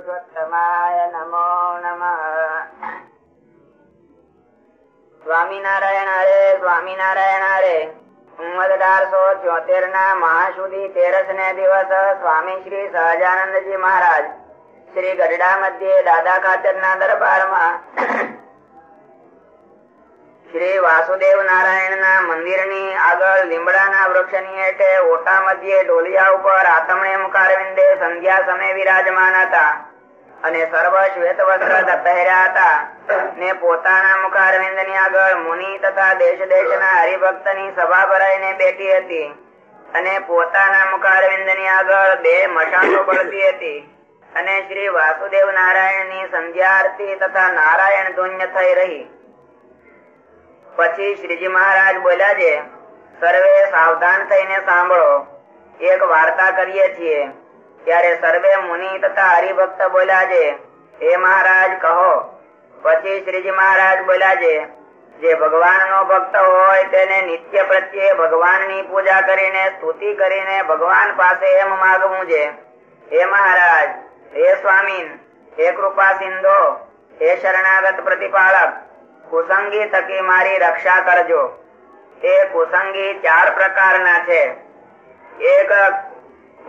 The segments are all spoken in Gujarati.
પુરુષોત્તમાય નમો નમ સ્વામિનારાયણ હરે સ્વામિનારાયણ હરે અઢારસો ચોતેર ના મહાસુદી તેરસ ને દિવસ સ્વામી શ્રી સહજાનંદજી મહારાજ શ્રી ગઢડા મધ્યે દાદા ખાતર ના દરબારમાં શ્રી વાસુદેવ નારાયણ ના મંદિરની આગળ લીમડા ના વૃક્ષની હેઠે ઓટા મધ્યે ડોલિયા ઉપર આતમણે મુખારવિંદે સંધ્યા સમય વિરાજમાન હતા અને સર્વ શ્વેત વસ્ત્ર પહેર્યા હતા ને પોતાના મુખારવિંદની આગળ મુનિ તથા દેશ દેશ ના હરિભક્તની સભા ભરાઈને બેઠી હતી અને પોતાના મુખારવિંદની આગળ બે મશાનો પડતી હતી અને શ્રી વાસુદેવ નારાયણની સંધ્યા તથા નારાયણ ધુન્ય થઈ રહી. પછી શ્રીજી મહારાજ બોલ્યા છે, સર્વે સાવધાન થઈને સાંભળો. એક વાર્તા કરીએ છીએ. ત્યારે સર્વે મુનિ તથા હરિભક્ત બોલ્યા છે હે મહારાજ, કહો. પછી શ્રીજી મહારાજ બોલ્યા છે જે ભગવાન નો ભક્ત હોય તેને નિત્ય પ્રત્યે ભગવાનની પૂજા કરીને સ્તુતિ કરીને ભગવાન પાસે એમ માગવું છે. હે મહારાજ, હે સ્વામી હે કૃપા સિંધો, હે શરણાગત પ્રતિપાલક, કુસંગી થકી મારી રક્ષા કરજો. એ કુસંગી ચાર પ્રકારના છે. એક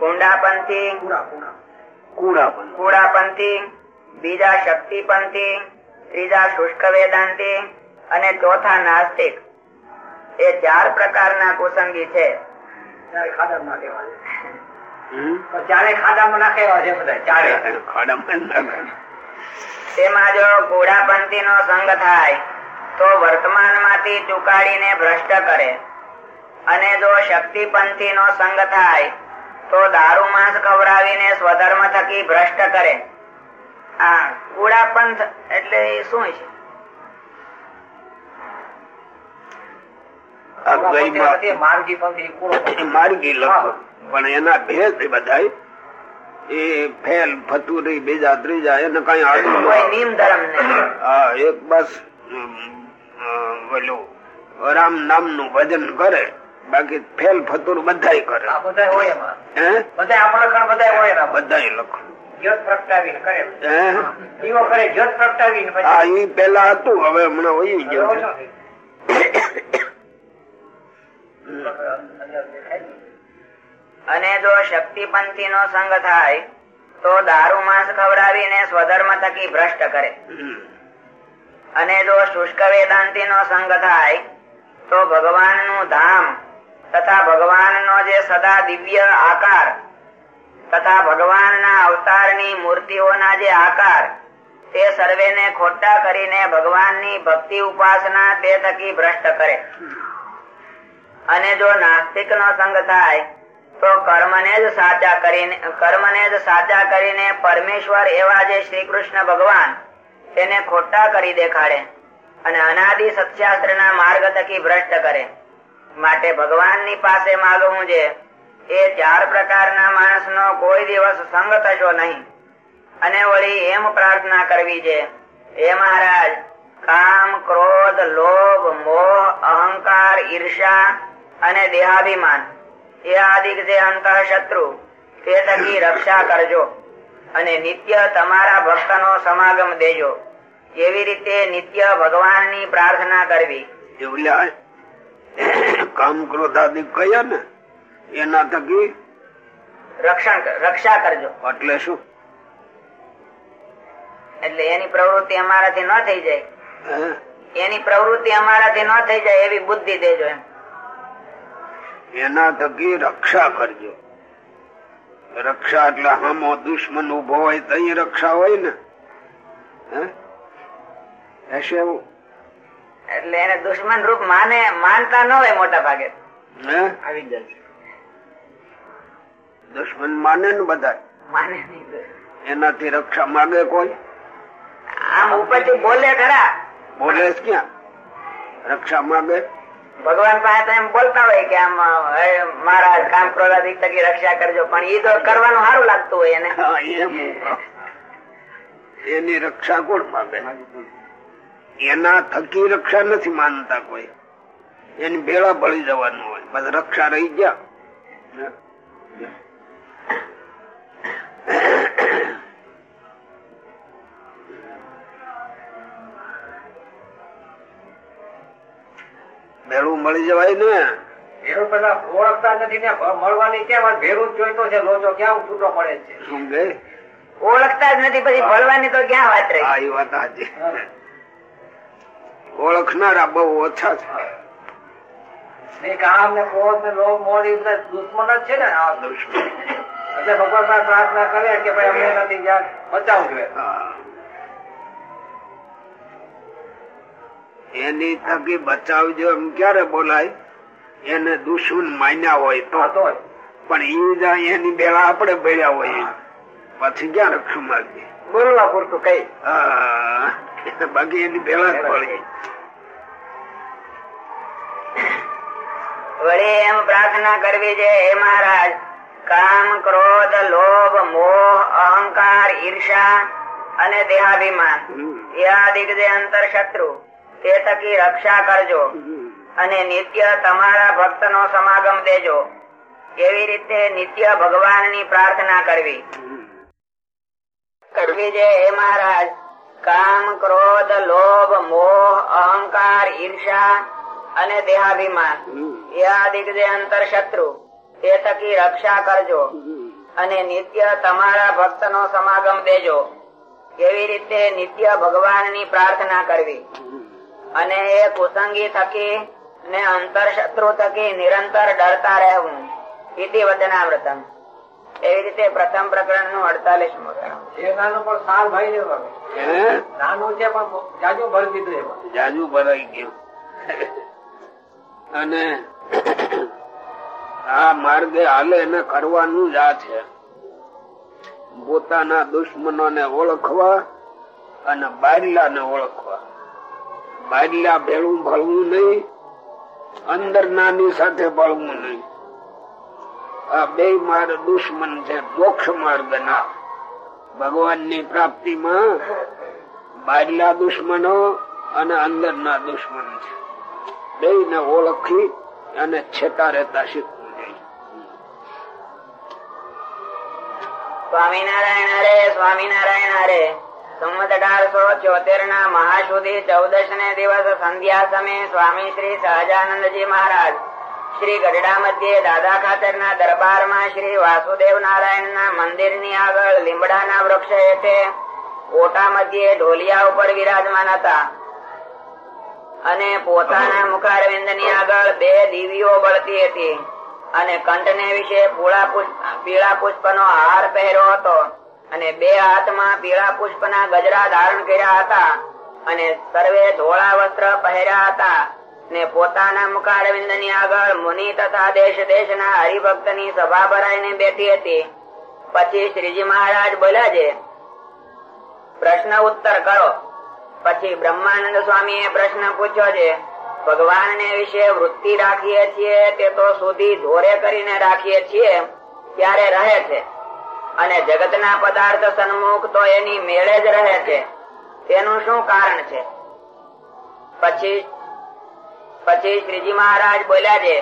કુંડાપંથી. કુડાપંથી. બીજા શક્તિપંથી. ત્રીજા શુષ્ક વેદાંતી અને ચોથા નાસ્તિક. એ ચાર પ્રકારના કુસંગી છે. ચારે ખાડામાં નાખેલા છે બધા ચારે. તેમાં જો કુડાપંથી નો સંગ થાય તો વર્તમાનમાંથી ચુકાડીને ભ્રષ્ટ કરે. અને જો શક્તિપંથી નો સંગ થાય તો દારૂ માંસ કવરાવીને સ્વધર્મ થકી ભ્રષ્ટ કરે. આ કુડાપંથ એટલે શું છે? માર્ગી લખો. પણ એના ભેદ બધા એ ફેલ ફતુરી બીજા ત્રીજા એને કઈ આડું નિયમ ધર્મ હા એક બસ ઓલું રામ નામનું ભજન કરે. બાકી ફેલ ફતુર બધા કરે. બધા લખો પેલા હતું હવે હમણાં ગયું અને જો શક્તિપંથી નો સંગ થાય તો દારૂ માંસ ખવડાવીને સ્વધર્મ થકી ભ્રષ્ટ કરે. અને જો શુષ્ક વેદાંતિ નો સંગ થાય તો ભગવાનનું ધામ તથા ભગવાન નો જે સદા દિવ્ય આકાર, તથા ભગવાન ના અવતારની મૂર્તિઓના જે આકાર, તે સર્વેને ખોટા કરીને ભગવાનની ભક્તિ ઉપાસના તે થકી ભ્રષ્ટ કરે. અને જો નાસ્તિક નો સંગ થાય, તો કર્મને જ સાચા કરીને, કર્મને જ સાચા કરીને પરમેશ્વર એવા જે શ્રી કૃષ્ણ ભગવાન, તેને ખોટા કરી દેખાડે અને અનાદિ સત્યાસ્ત્રના માર્ગ થકી ભ્રષ્ટ કરે. માટે ભગવાનની પાસે માલુમ છે. એ ચાર પ્રકારના માણસ નો કોઈ દિવસ સંગ થશો નહીં. અને વળી એમ પ્રાર્થના કરવી છે, હે મહારાજ, કામ, ક્રોધ, લોભ, મોહ, અહંકાર ઈર્ષા અને દેહાભિમાન, એ આદિક જે અંતઃ શત્રુ તે થકી રક્ષા કરજો અને નિત્ય તમારા ભક્તનો સમાગમ દેજો. એવી રીતે નિત્ય ભગવાનની પ્રાર્થના કરવી. કામ ક્રોધાદિક કયા ને? એના થકી રક્ષણ રક્ષા કરજો. એટલે શું? એટલે એની પ્રવૃત્તિ અમારાથી ન થઈ જાય? એની પ્રવૃત્તિ અમારાથી ન થઈ જાય એવી બુદ્ધિ દેજો એમ. એના થકી રક્ષા કરજો. રક્ષા એટલે હામો દુશ્મન ઊભો હોય તો રક્ષા હોય ને. હે? હશે એવું? એટલે એને દુશ્મન રૂપ માને માનતા ન હોય મોટા ભાગે. આવી જાય દુશ્મન માને ને બધા માને એનાથી રક્ષા માગે કોઈ? આમ ઉપરથી બોલે ખરા. બોલે ક્યાં? રક્ષા માગે? ભગવાન પાસે તો એમ બોલતા હોય કે આમ મહારાજ કામ ક્રોધાધિક થકી રક્ષા કરજો. પણ એ તો કરવાનું સારું લાગતું હોય એને. એની રક્ષા કોણ માગે? એના થકી રક્ષા નથી માનતા કોઈ. એની ભેળા પડી જવાનું હોય. બસ રક્ષા રહી ગયા. ભેળું મળી જવાય ને. ભેળું પેલા ઓળખતા નથી ને. મળવાની કેમ? ભેળું જોઈતો છે. લોચો ક્યાં છૂટો પડે છે? ઓળખતા જ નથી પછી મળવાની તો ક્યાં વાત રહી? વાત સાચી. ઓળખનારા બહુ ઓછા છે નહીં કામ ને ક્રોધ ને લોભ મોહ એ બધા દુશ્મન જ છે ને આ દુશ્મન. એટલે ભગવાન પ્રાર્થના કરે કે ભાઈ અમને નથી જ્યાં બચાવજો એમ. એની થકી બચાવજો એમ ક્યારે બોલાય એને દુશ્મન માન્યા હોય તો. પણ ઈ એની બેલા આપણે ભર્યા હોય પછી ક્યાં રક્ષણ માંગીએ બોલવા પૂરતું કઈ હા. બાકી એની જ વળી એમ પ્રાર્થના કરવી છે હે મહારાજ કામ ક્રોધ લોભ મોહ અહંકાર ઈર્ષા અને દેહાભિમાન. એ આદિક જે અંતર શત્રુ તે થકી રક્ષા કરજો અને નિત્ય તમારા ભક્ત નો સમાગમ દેજો. એવી રીતે નિત્ય ભગવાનની પ્રાર્થના કરવી. કરવી છે હે મહારાજ કામ ક્રોધ લોભ મોહ અહંકાર ઈર્ષા અને દેહાભિમાન. એ આદિક જે અંતર શત્રુ. તે થકી રક્ષા કરજો. અને નિત્ય તમારા ભક્ત નો સમાગમ દેજો. એવી રીતે નિત્ય ભગવાનની પ્રાર્થના કરવી? અને એ કુસંગી થકી ને અંતર શત્રુ થકી નિરંતર ડરતા રહેવું. ઇતિ વચનામૃતમ. એવી રીતે પ્રથમ પ્રકરણનું અડતાલીસ એ નાનું પણ સાર ભાઈ ને હવે. હે? નાનું છે પણ જાજુ ભરી દીધું જાજુ ભરાઈ ગયું. અને આ માર્ગે હાલે એને કરવાનું જ આ છે. પોતાના દુશ્મનોને ઓળખવા અને બારલાને ઓળખવા. બારલા ભેળું ભળવું નહીં અંદર નાની સાથે ભળવું નહીં. આ બે માર્ગ દુશ્મન છે, મોક્ષ માર્ગ ના ભગવાનની પ્રાપ્તિમાં બારલા દુશ્મનો અને અંદરના દુશ્મન છે. બેને ઓળખી અને છેતા રહેતા શીખવું જોઈએ. સ્વામિનારાયણ હરે સ્વામિનારાયણ હરે. સંમત અઢારસો ચોતેર ના મહાશુદી ચૌદશ ને દિવસ સંધ્યા સમયે સ્વામી શ્રી સહજાનંદજી મહારાજ શ્રી ગઢડા મધ્યે દાદા ખાતર ના દરબારમાં શ્રી વાસુદેવ નારાયણ ના મંદિરની આગળ લીમડા ના વૃક્ષ હેઠે ઓટા મધ્યે ઢોલિયા ઉપર વિરાજમાન હતા. અને પોતાના મુખારવિંદની આગળ બે દીવીઓ બળતી હતી અને કંઠને વિશે પીળા પુષ્પ પુષ્પનો હાર પહેર્યો હતો. અને બે હાથમાં પીળા પુષ્પના ગજરા ધારણ કર્યા હતા અને સર્વે ધોળા વસ્ત્ર પહેર્યા હતા. ને પોતાના મુખારવિંદની આગળ મુનિ તથા દેશ દેશના હરિભક્તની સભા ભરાઈને બેઠી હતી. પછી શ્રીજી મહારાજ બોલ્યા છે, પ્રશ્ન ઉત્તર કરો. પછી બ્રહ્માનંદ સ્વામી પ્રશ્ન પૂછ્યો છે ભગવાન ને વિશે વૃત્તિ રાખીએ છીએ તે તો સુધી ધોરે કરીને રાખીએ છીએ, ત્યારે રહે છે. અને જગતના પદાર્થ સન્મુખ તો એની મેળે જ રહે છે. તેનું શું કારણ છે? પછી પછી શ્રીજી મહારાજ બોલ્યા છે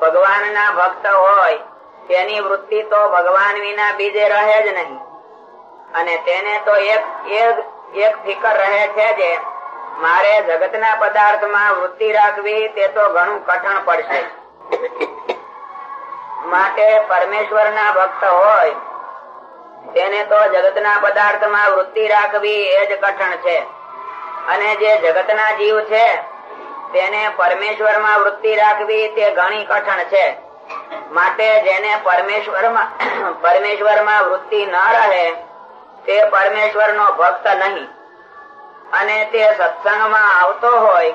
ભગવાન ના ભક્ત હોય, તેની વૃત્તિ તો ભગવાન વિના બીજે રહે જ નહીં. અને તેને તો એક એક ફિકર રહે છે જે, મારે જગતના પદાર્થમાં વૃત્તિ રાખવી, તે તો ઘણું કઠણ પડશે. માટે પરમેશ્વરના ભક્ત હોય, તેને તો જગતના પદાર્થમાં વૃત્તિ રાખવી એ જ કઠણ છે. અને જે જગતના જીવ છે તેને પરમેશ્વરમાં વૃત્તિ રાખવી તે ઘણી કઠણ છે. માટે જેને પરમેશ્વર પરમેશ્વરમાં વૃત્તિ ન રહે, તે પરમેશ્વરનો ભક્ત નહીં. અને તે સત્સંગમાં આવતો હોય,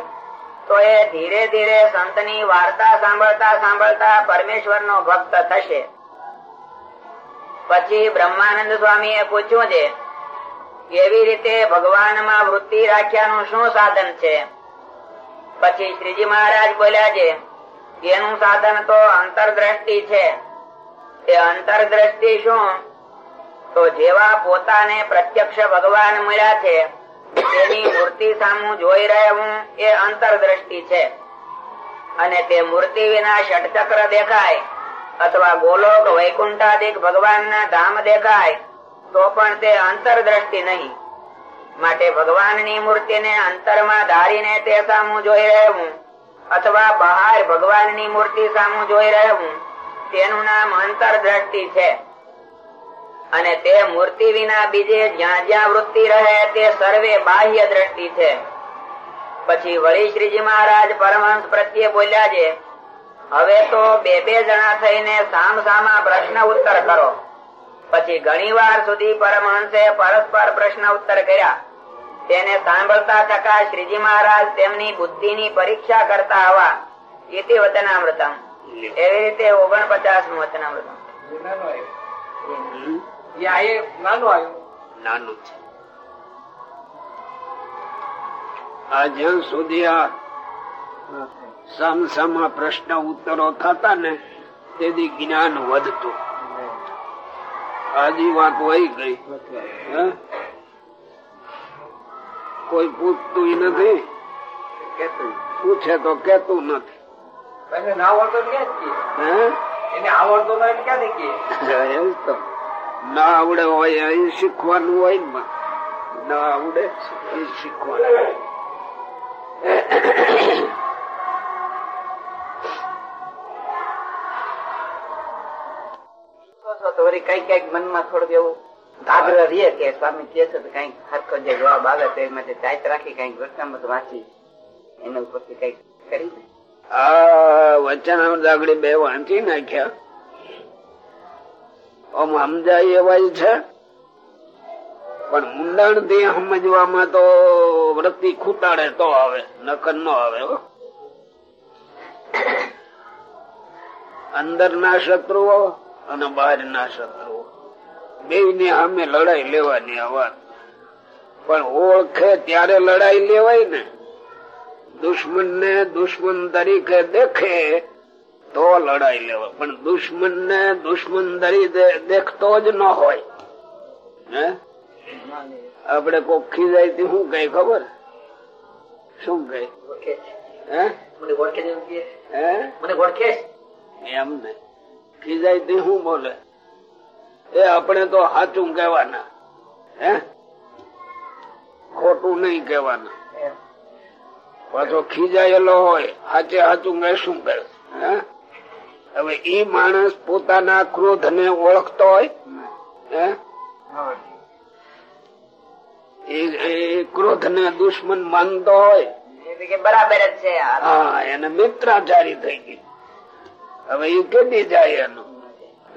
તો એ ધીરે ધીરે સંતની વાર્તા સાંભળતા સાંભળતા પરમેશ્વર નો ભક્ત થશે. પછી બ્રહ્માનંદ સ્વામી એ પૂછ્યું છે, એવી રીતે ભગવાનમાં વૃત્તિ રાખ્યાનું શું સાધન છે? પછી શ્રીજી મહારાજ બોલ્યા છે એનું સાધન તો અંતરદ્રષ્ટિ છે. તે અંતરદ્રષ્ટિ શું? તો જેવા પોતાને પ્રત્યક્ષ ભગવાન મળ્યા છે, તેની મૂર્તિ સામું જોઈ રહેવું એ અંતરદ્રષ્ટિ છે. અને તે મૂર્તિ વિના ષટચક્ર દેખાય અથવા ગોલોક વૈકુંઠાદિક ભગવાનના ધામ દેખાય તો પણ તે અંતરદ્રષ્ટિ નહીં. માટે ભગવાનની મૂર્તિને અંતરમાં ધારીને તે સામું જોઈ રહેવું અથવા બહાર ભગવાનની મૂર્તિ સામું જોઈ રહેવું તેનું નામ અંતર દ્રષ્ટિ છે. અને તે મૂર્તિ વિના બીજે જ્યાં જ્યાં વૃત્તિ રહે તે સર્વે બાહ્ય દ્રષ્ટિ છે. પછી વળી શ્રીજી મહારાજ પરમહંસ પ્રત્યે બોલ્યા છે, હવે તો બે બે જણા થઈને સામ સામા પ્રશ્ન ઉત્તર કરો. પછી ઘણી વાર સુધી પરમહંસે પરસ્પર પ્રશ્ન ઉત્તર કર્યા. તેને સાંભળતા થતા શ્રીજી મહારાજ તેમની બુદ્ધિની પરીક્ષા કરતા આવા. ઇતિ વચનામૃતમ. એવી રીતે ઓગણપચાસનું વચનામૃતમ જ્યાં સુધી આ સામસામા પ્રશ્ન ઉત્તરો થતા ને તેથી જ્ઞાન વધતું. આજી વાત વહી ગઈ. હે? કોઈ પૂછતું નથી. પૂછે તો કેતું નથી. ના આવડે હોય એ શીખવાનું હોય ને ના આવડે એ શીખવાનું. કંઈક કંઈક મનમાં થોડું એવું આગ્રહ રહે કે સ્વામી કે છે તો કંઈક હરકો જે જવાબ આવે તો એ માટે ચાટ રાખી કંઈક વૃત્તામત વાંચી, એના ઉપરથી કંઈક કરી દે. વચન આગળ બે વાંચી નાખ્યા સમજાય એવા છે પણ ઊંડાણથી સમજવામાં તો વૃત્તિ ખૂટાડે તો આવે, નકર નો આવે હો. અંદરના શત્રુઓ અને બહાર ના શત્રુઓ બે ની સામે લડાઈ લેવાની આ પણ ઓળખે ત્યારે લડાઈ લેવાય ને. દુશ્મન ને દુશ્મન તરીકે દેખે તો લડાઈ લેવાય. પણ દુશ્મન ને દુશ્મન તરીકે દેખતો જ ન હોય. હે? આપડે કોક ખીજાયથી શું કઈ ખબર? શું કઈ. એમ ને. ખીજાય તે શું બોલે? એ આપણે તો સાચું કહેવાના. હે? ખોટું નહીં કહેવાના. પાછો ખીજાયેલો હોય સાચે સાચું કહે શું કહે? હવે ઈ માણસ પોતાના ક્રોધ ને ઓળખતો હોય હે? ક્રોધ ને દુશ્મન માનતો હોય. બરાબર જ છે હા એને મિત્રાચારી થઈ ગઈ. હવે એ કેદી જાય એનું?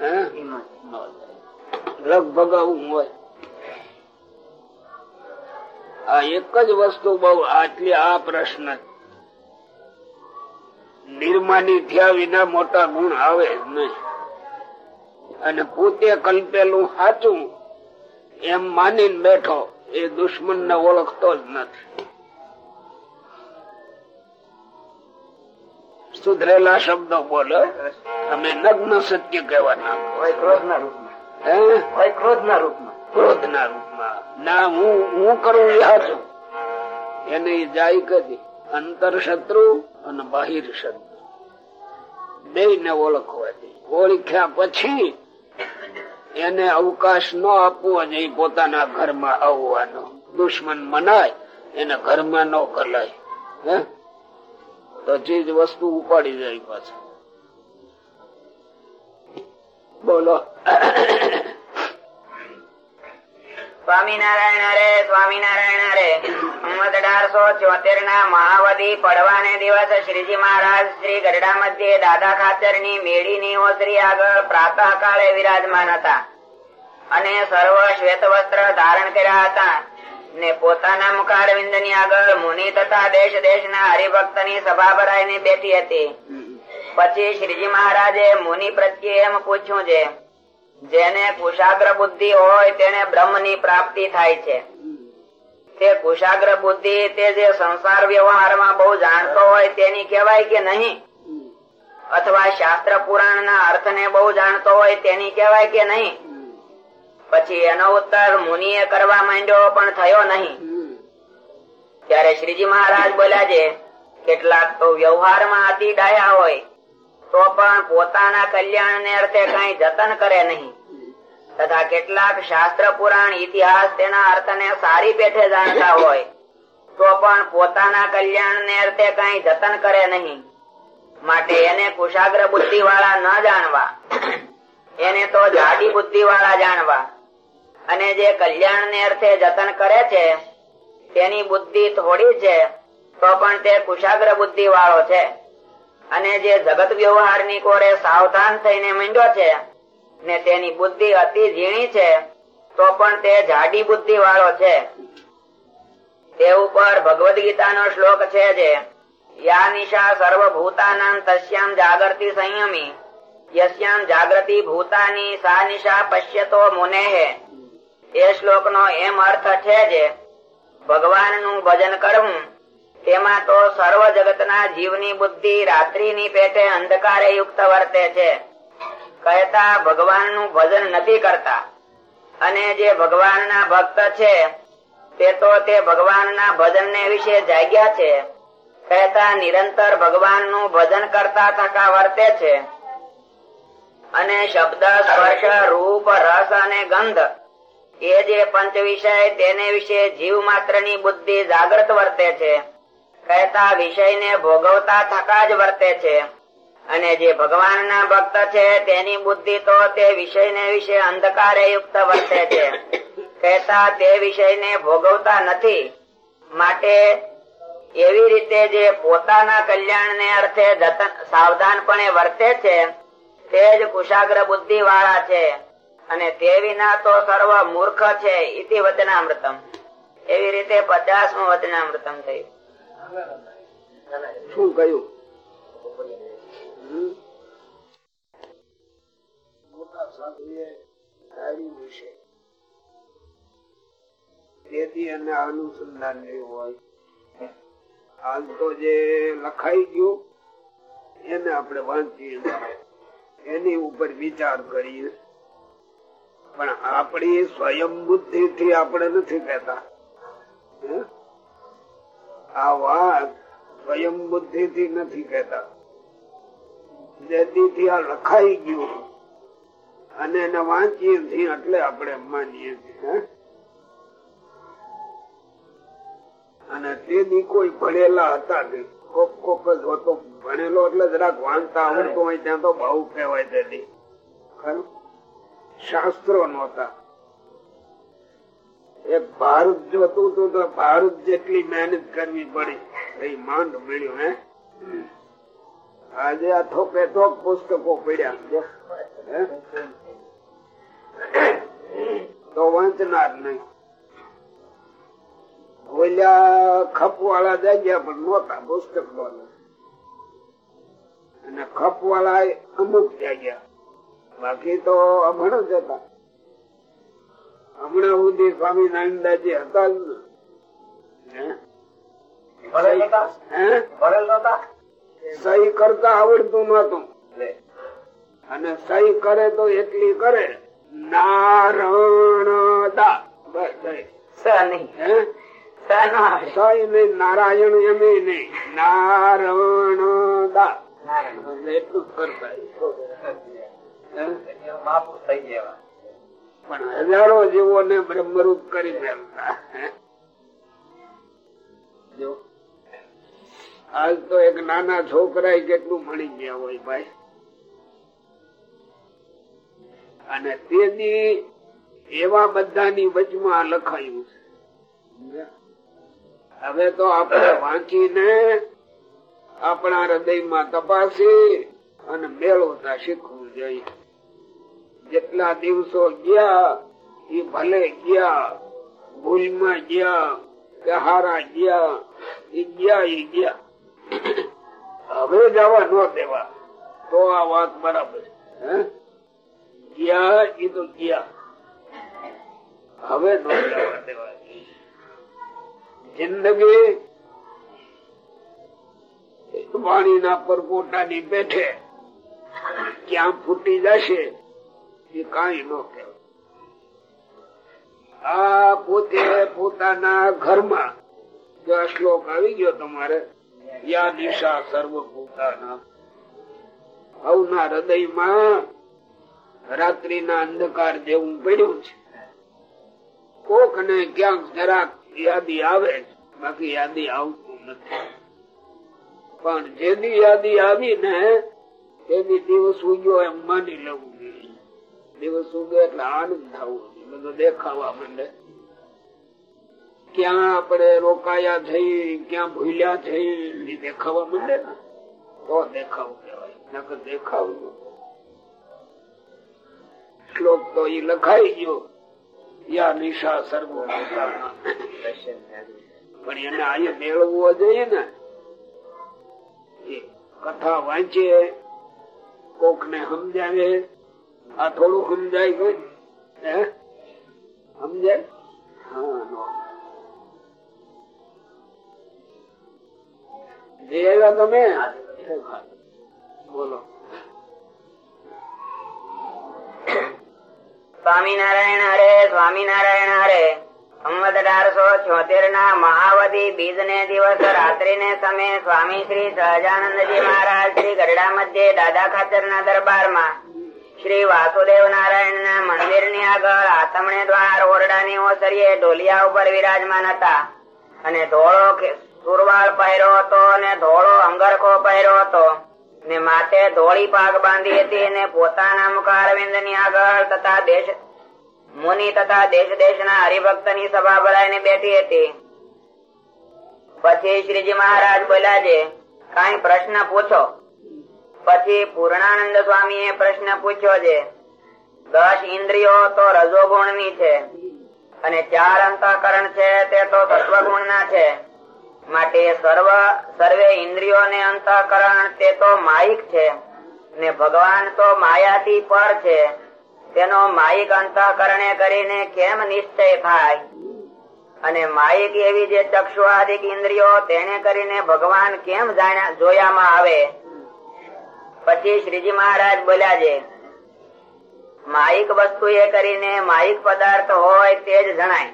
હે? એમાં. લગભગ આવું હોય. આ એક જ વસ્તુ બહુ આટલી આ પ્રશ્ન. નિર્માની થયા વિના મોટા ગુણ આવે જ નહીં. અને પોતે કલ્પેલું સાચું એમ માની બેઠો એ દુશ્મન ને ઓળખતો જ નથી. સુધરેલા શબ્દો બોલો. અમે નગ્ન સત્ય કહેવાના. હોય ક્રોધ ના હે હોય ક્રોધના રૂપમાં. ક્રોધ ના રૂપમાં. ના હું હું કરું એ હાચું. એને જાય કદી. અંતર શત્રુ અને બાહિર શત્રુ. બે ને ઓળખવાથી ઓળખ્યા પછી એને અવકાશ ન આપવો જોઈએ પોતાના ઘરમાં આવવાનો. દુશ્મન મનાય એને ઘરમાં ન કલાય હે? તો ચીજ વસ્તુ ઉપાડી જાય પાછું. બોલો. સ્વામિનારાયણ હરે સ્વામિનારાયણ સંવત અઢારસો ચોતેર ના મહાવદી પડવાને દિવસ શ્રીજી મહારાજ શ્રી ગઢડા મધ્યે દાદા ખાચરની મેળી ની ઓસરી આગળ પ્રાતઃ કાળે વિરાજમાન હતા. અને સર્વ શ્વેત વસ્ત્ર ધારણ કર્યા હતા. ને પોતાના મુખારવિંદની આગળ મુનિ તથા દેશ દેશ ના હરિભક્તની સભા ભરાઈને બેઠી હતી. પછી શ્રીજી મહારાજે મુનિ પ્રત્યે એમ પૂછ્યું છે, જેને કુશાગ્ર બુદ્ધિ હોય તેને બ્રહ્મની પ્રાપ્તિ થાય છે. તે કુશાગ્ર બુદ્ધિ તે જે સંસાર વ્યવહારમાં બહુ જાણતો હોય તેની કહેવાય કે નહીં? અથવા શાસ્ત્ર પુરાણ ના અર્થ ને બહુ જાણતો હોય તેની કહેવાય કે નહીં? પછી એનો ઉત્તર મુનિએ કરવા માંડ્યો, પણ થયો નહીં. ત્યારે શ્રીજી મહારાજ બોલ્યા છે, કેટલાક તો વ્યવહારમાં અતિ ડાયા હોય તો પણ પોતાના કલ્યાણ ને અર્થે કઈ જતન કરે નહીં. તથા કેટલાક શાસ્ત્ર પુરાણ, ઇતિહાસ તેના અર્થ ને સારી પેઠે જાણતા હોય, તો પણ પોતાના કલ્યાણ ને અર્થે કઈ જતન કરે નહીં. માટે એને કુશાગ્ર બુદ્ધિ વાળા ન જાણવા. એને તો જાડી બુદ્ધિ વાળા જાણવા. અને જે કલ્યાણ ને અર્થે જતન કરે છે, તેની બુદ્ધિ થોડી છે, તો પણ તે કુશાગ્ર બુદ્ધિ વાળો છે. અને જે જગત વ્યવહારની કોરે સાવધાન થઈને મીંડો છે, ને તેની બુદ્ધિ અતિ ઝીણી છે, તો પણ તે જાડી બુદ્ધિ વાળો છે. તે ઉપર ભગવદ ગીતાનો શ્લોક છે જે, યા નિશા સર્વભૂતાનામ તસ્યામ જાગૃતિ સંયમી, યસ્યામ જાગૃતિ ભૂતાની સા નિશા પશ્યતો મુનેહે. એ શ્લોક નો એમ અર્થ છે જે ભગવાનનું ભજન કરવું તેમાં તો સર્વ જગતના જીવની બુદ્ધિ રાત્રિની પેટે અંધકારે યુક્ત વર્તે છે. કહેતા ભગવાનનું ભજન નથી કરતા. અને જે ભગવાનના ભક્ત છે, તે તો તે ભગવાનના ભજનને વિશે જાગ્યા છે. કહેતા નિરંતર ભગવાનનું ભજન કરતા થકા વર્તે છે. અને શબ્દ, સ્પર્શ, રૂપ, રસ અને ગંધ, એ જે પંચ વિષય, તેને વિશે જીવ માત્રની બુદ્ધિ જાગૃત વર્તે છે. કહેતા વિષયને ભોગવતા થકા જ વર્તે છે. અને જે ભગવાનના ભક્ત છે, તેની બુદ્ધિ તો તે વિષયને વિશે અંધકારે યુક્ત વર્તે છે. કહેતા તે વિષયને ભોગવતા નથી. માટે એવી રીતે જે પોતાના કલ્યાણ ને અર્થે જતન, સાવધાનપણે વર્તે છે, તે જ કુશાગ્ર બુદ્ધિ વાળા છે. અને તે વિના તો સર્વ મૂર્ખ છે, ઇતિ વચનામૃતમ. એવી રીતે પચાસમું વચનામૃતમ થયું. શું કહ્યું? હાલ તો જે લખાઈ ગયું, એને આપણે વાંચીએ એની ઉપર વિચાર કરીએ. પણ આપણી સ્વયં બુદ્ધિ થી આપણે નથી કહેતા? આ વાત સ્વયં બુદ્ધિ થી નથી કહેતા. જેથી આ લખાઈ ગયું. અને એને વાંચીએ છીએ એટલે આપણે માનીએ છીએ? અને તેની કોઈ ભણેલા હતા નહીં. કોક કોક જ હોતો. ભણેલો એટલે જરાક વાંચતા આવડતો હોય ત્યાં તો ભાવ કહેવાય તેથી ખરું? શાસ્ત્રો નહોતા. ભારત જોતું હતું તો ભારત જેટલી મહેનત કરવી પડી. એ માંડ મળ્યું, હે? આજે આ થોકે થોક પુસ્તકો પડ્યા તો વાંચનાર નહીં. ઓલ્યા ખપ વાળા જાગ્યા પણ નહોતા પુસ્તક અને ખપ વાળા અમુક જાગ્યા બાકી તો અભણ જ હતા. હમણાં સુધી સ્વામિનારાયણદાસજી હતા જ ને. સહી કરતા આવડતું નતું અને સહી કરે તો એટલી કરે. નારણ દા બસ નહીં નારાયણ એમ નહીં. નારણ એટલું જ કરતા. બાપુ થઈ ગયા પણ હજારો જીવો ને બ્રહ્મરૂપ કરી ફેરતા આજ તો એક નાના છોકરા કેટલું ભણી ગયા હોય ભાઈ. અને તેની એવા બધાની વચમાં લખાયું છે. હવે તો આપણે વાંચીને આપણા હૃદયમાં તપાસી અને મેળવતા શીખવું જોઈએ. જેટલા દિવસો ગયા, એ ભલે ગયા, ભૂલમાં ગયા કે ગયા, એ ગયા એ ગયા. હવે જવા ન દેવા. તો આ વાત બરાબર ગયા એ તો ગયા. હવે ન જવા દેવા. જિંદગી વાણીના પરપોટાની બેઠે. ક્યાં ફૂટી જશે? પોતાના ઘરમાં જો આ શ્લોક આવી ગયો તમારે, યા દિશા સર્વ પોતાના હવના હૃદયમાં રાત્રિના અંધકાર જેવું પડ્યું છે. કોક ને ક્યાંક જરાક યાદી આવે બાકી યાદી આવતું નથી. પણ જેની યાદી આવી ને, તેની દિવસ ઉગ્યો એમ માની લેવું જોઈએ. દિવસ ઉગે એટલે આનંદ થવો. બધો દેખાવા આપણને ક્યાં આપણે રોકાયા થઈ, ક્યાં ભૂલ્યા થઈ દેખાવા માંડે ને. તો દેખાવ કહેવાય. નકર શ્લોક તો એ લખાઈ ગયો. યા નિશા સર્વો પણ એને અહીંયા મેળવવો જોઈએ ને. કથા વાંચે કોક ને સમજાવે આ થોડું સમજાય કોઈ? સમજે તમે? બોલો. સ્વામિનારાયણ હરે સ્વામિનારાયણ હરે. સંવત અઢારસો છોતેર ના મહાવતી બીજ ને દિવસ રાત્રિ ને સમયે સ્વામી શ્રી સહજાનંદજી મહારાજ શ્રી ગરડા મધ્ય દાદા ખાચર ના દરબારમાં શ્રી વાસુદેવ નારાયણ ના મંદિરની આગળ આતમણે દ્વાર ઓરડાની ઓસરીએ ઢોલિયા ઉપર વિરાજમાન હતા. અને ધોળો સુરવાળ પહેર્યો હતો અને ધોળો અંગરખો પહેર્યો હતો. ને માથે ધોળી પાગ બાંધી હતી અને પોતાના મુખારવિંદની આગળ તથા દેશ, મુનિ તથા દેશ દેશના હરિભક્તની સભા ભરાઈને બેઠી હતી. પછી શ્રીજી મહારાજ બોલ્યા છે, કઈ પ્રશ્ન પૂછો. પછી પૂર્ણાનંદ સ્વામી એ પ્રશ્ન પૂછ્યો છે, દસ ઇન્દ્રિયો તો રજોગુણની છે અને ચાર અંતઃકરણ છે તે તો તત્વગુણ ના છે. માટે સર્વ, સર્વે ઇન્દ્રિયો ને અંતઃકરણ તે તો માયિક છે ને ભગવાન તો માયાથી પર છે. તેનો માયિક અંતઃકરણે કરીને કેમ નિશ્ચય થાય? અને માયિક એવી જે ચક્ષુ ઇન્દ્રિયો, તેને કરીને ભગવાન કેમ જોયામાં આવે? પછી શ્રીજી મહારાજ બોલ્યા છે માહિક વસ્તુ એ કરીને માહિક પદાર્થ હોય તે જ જણાય.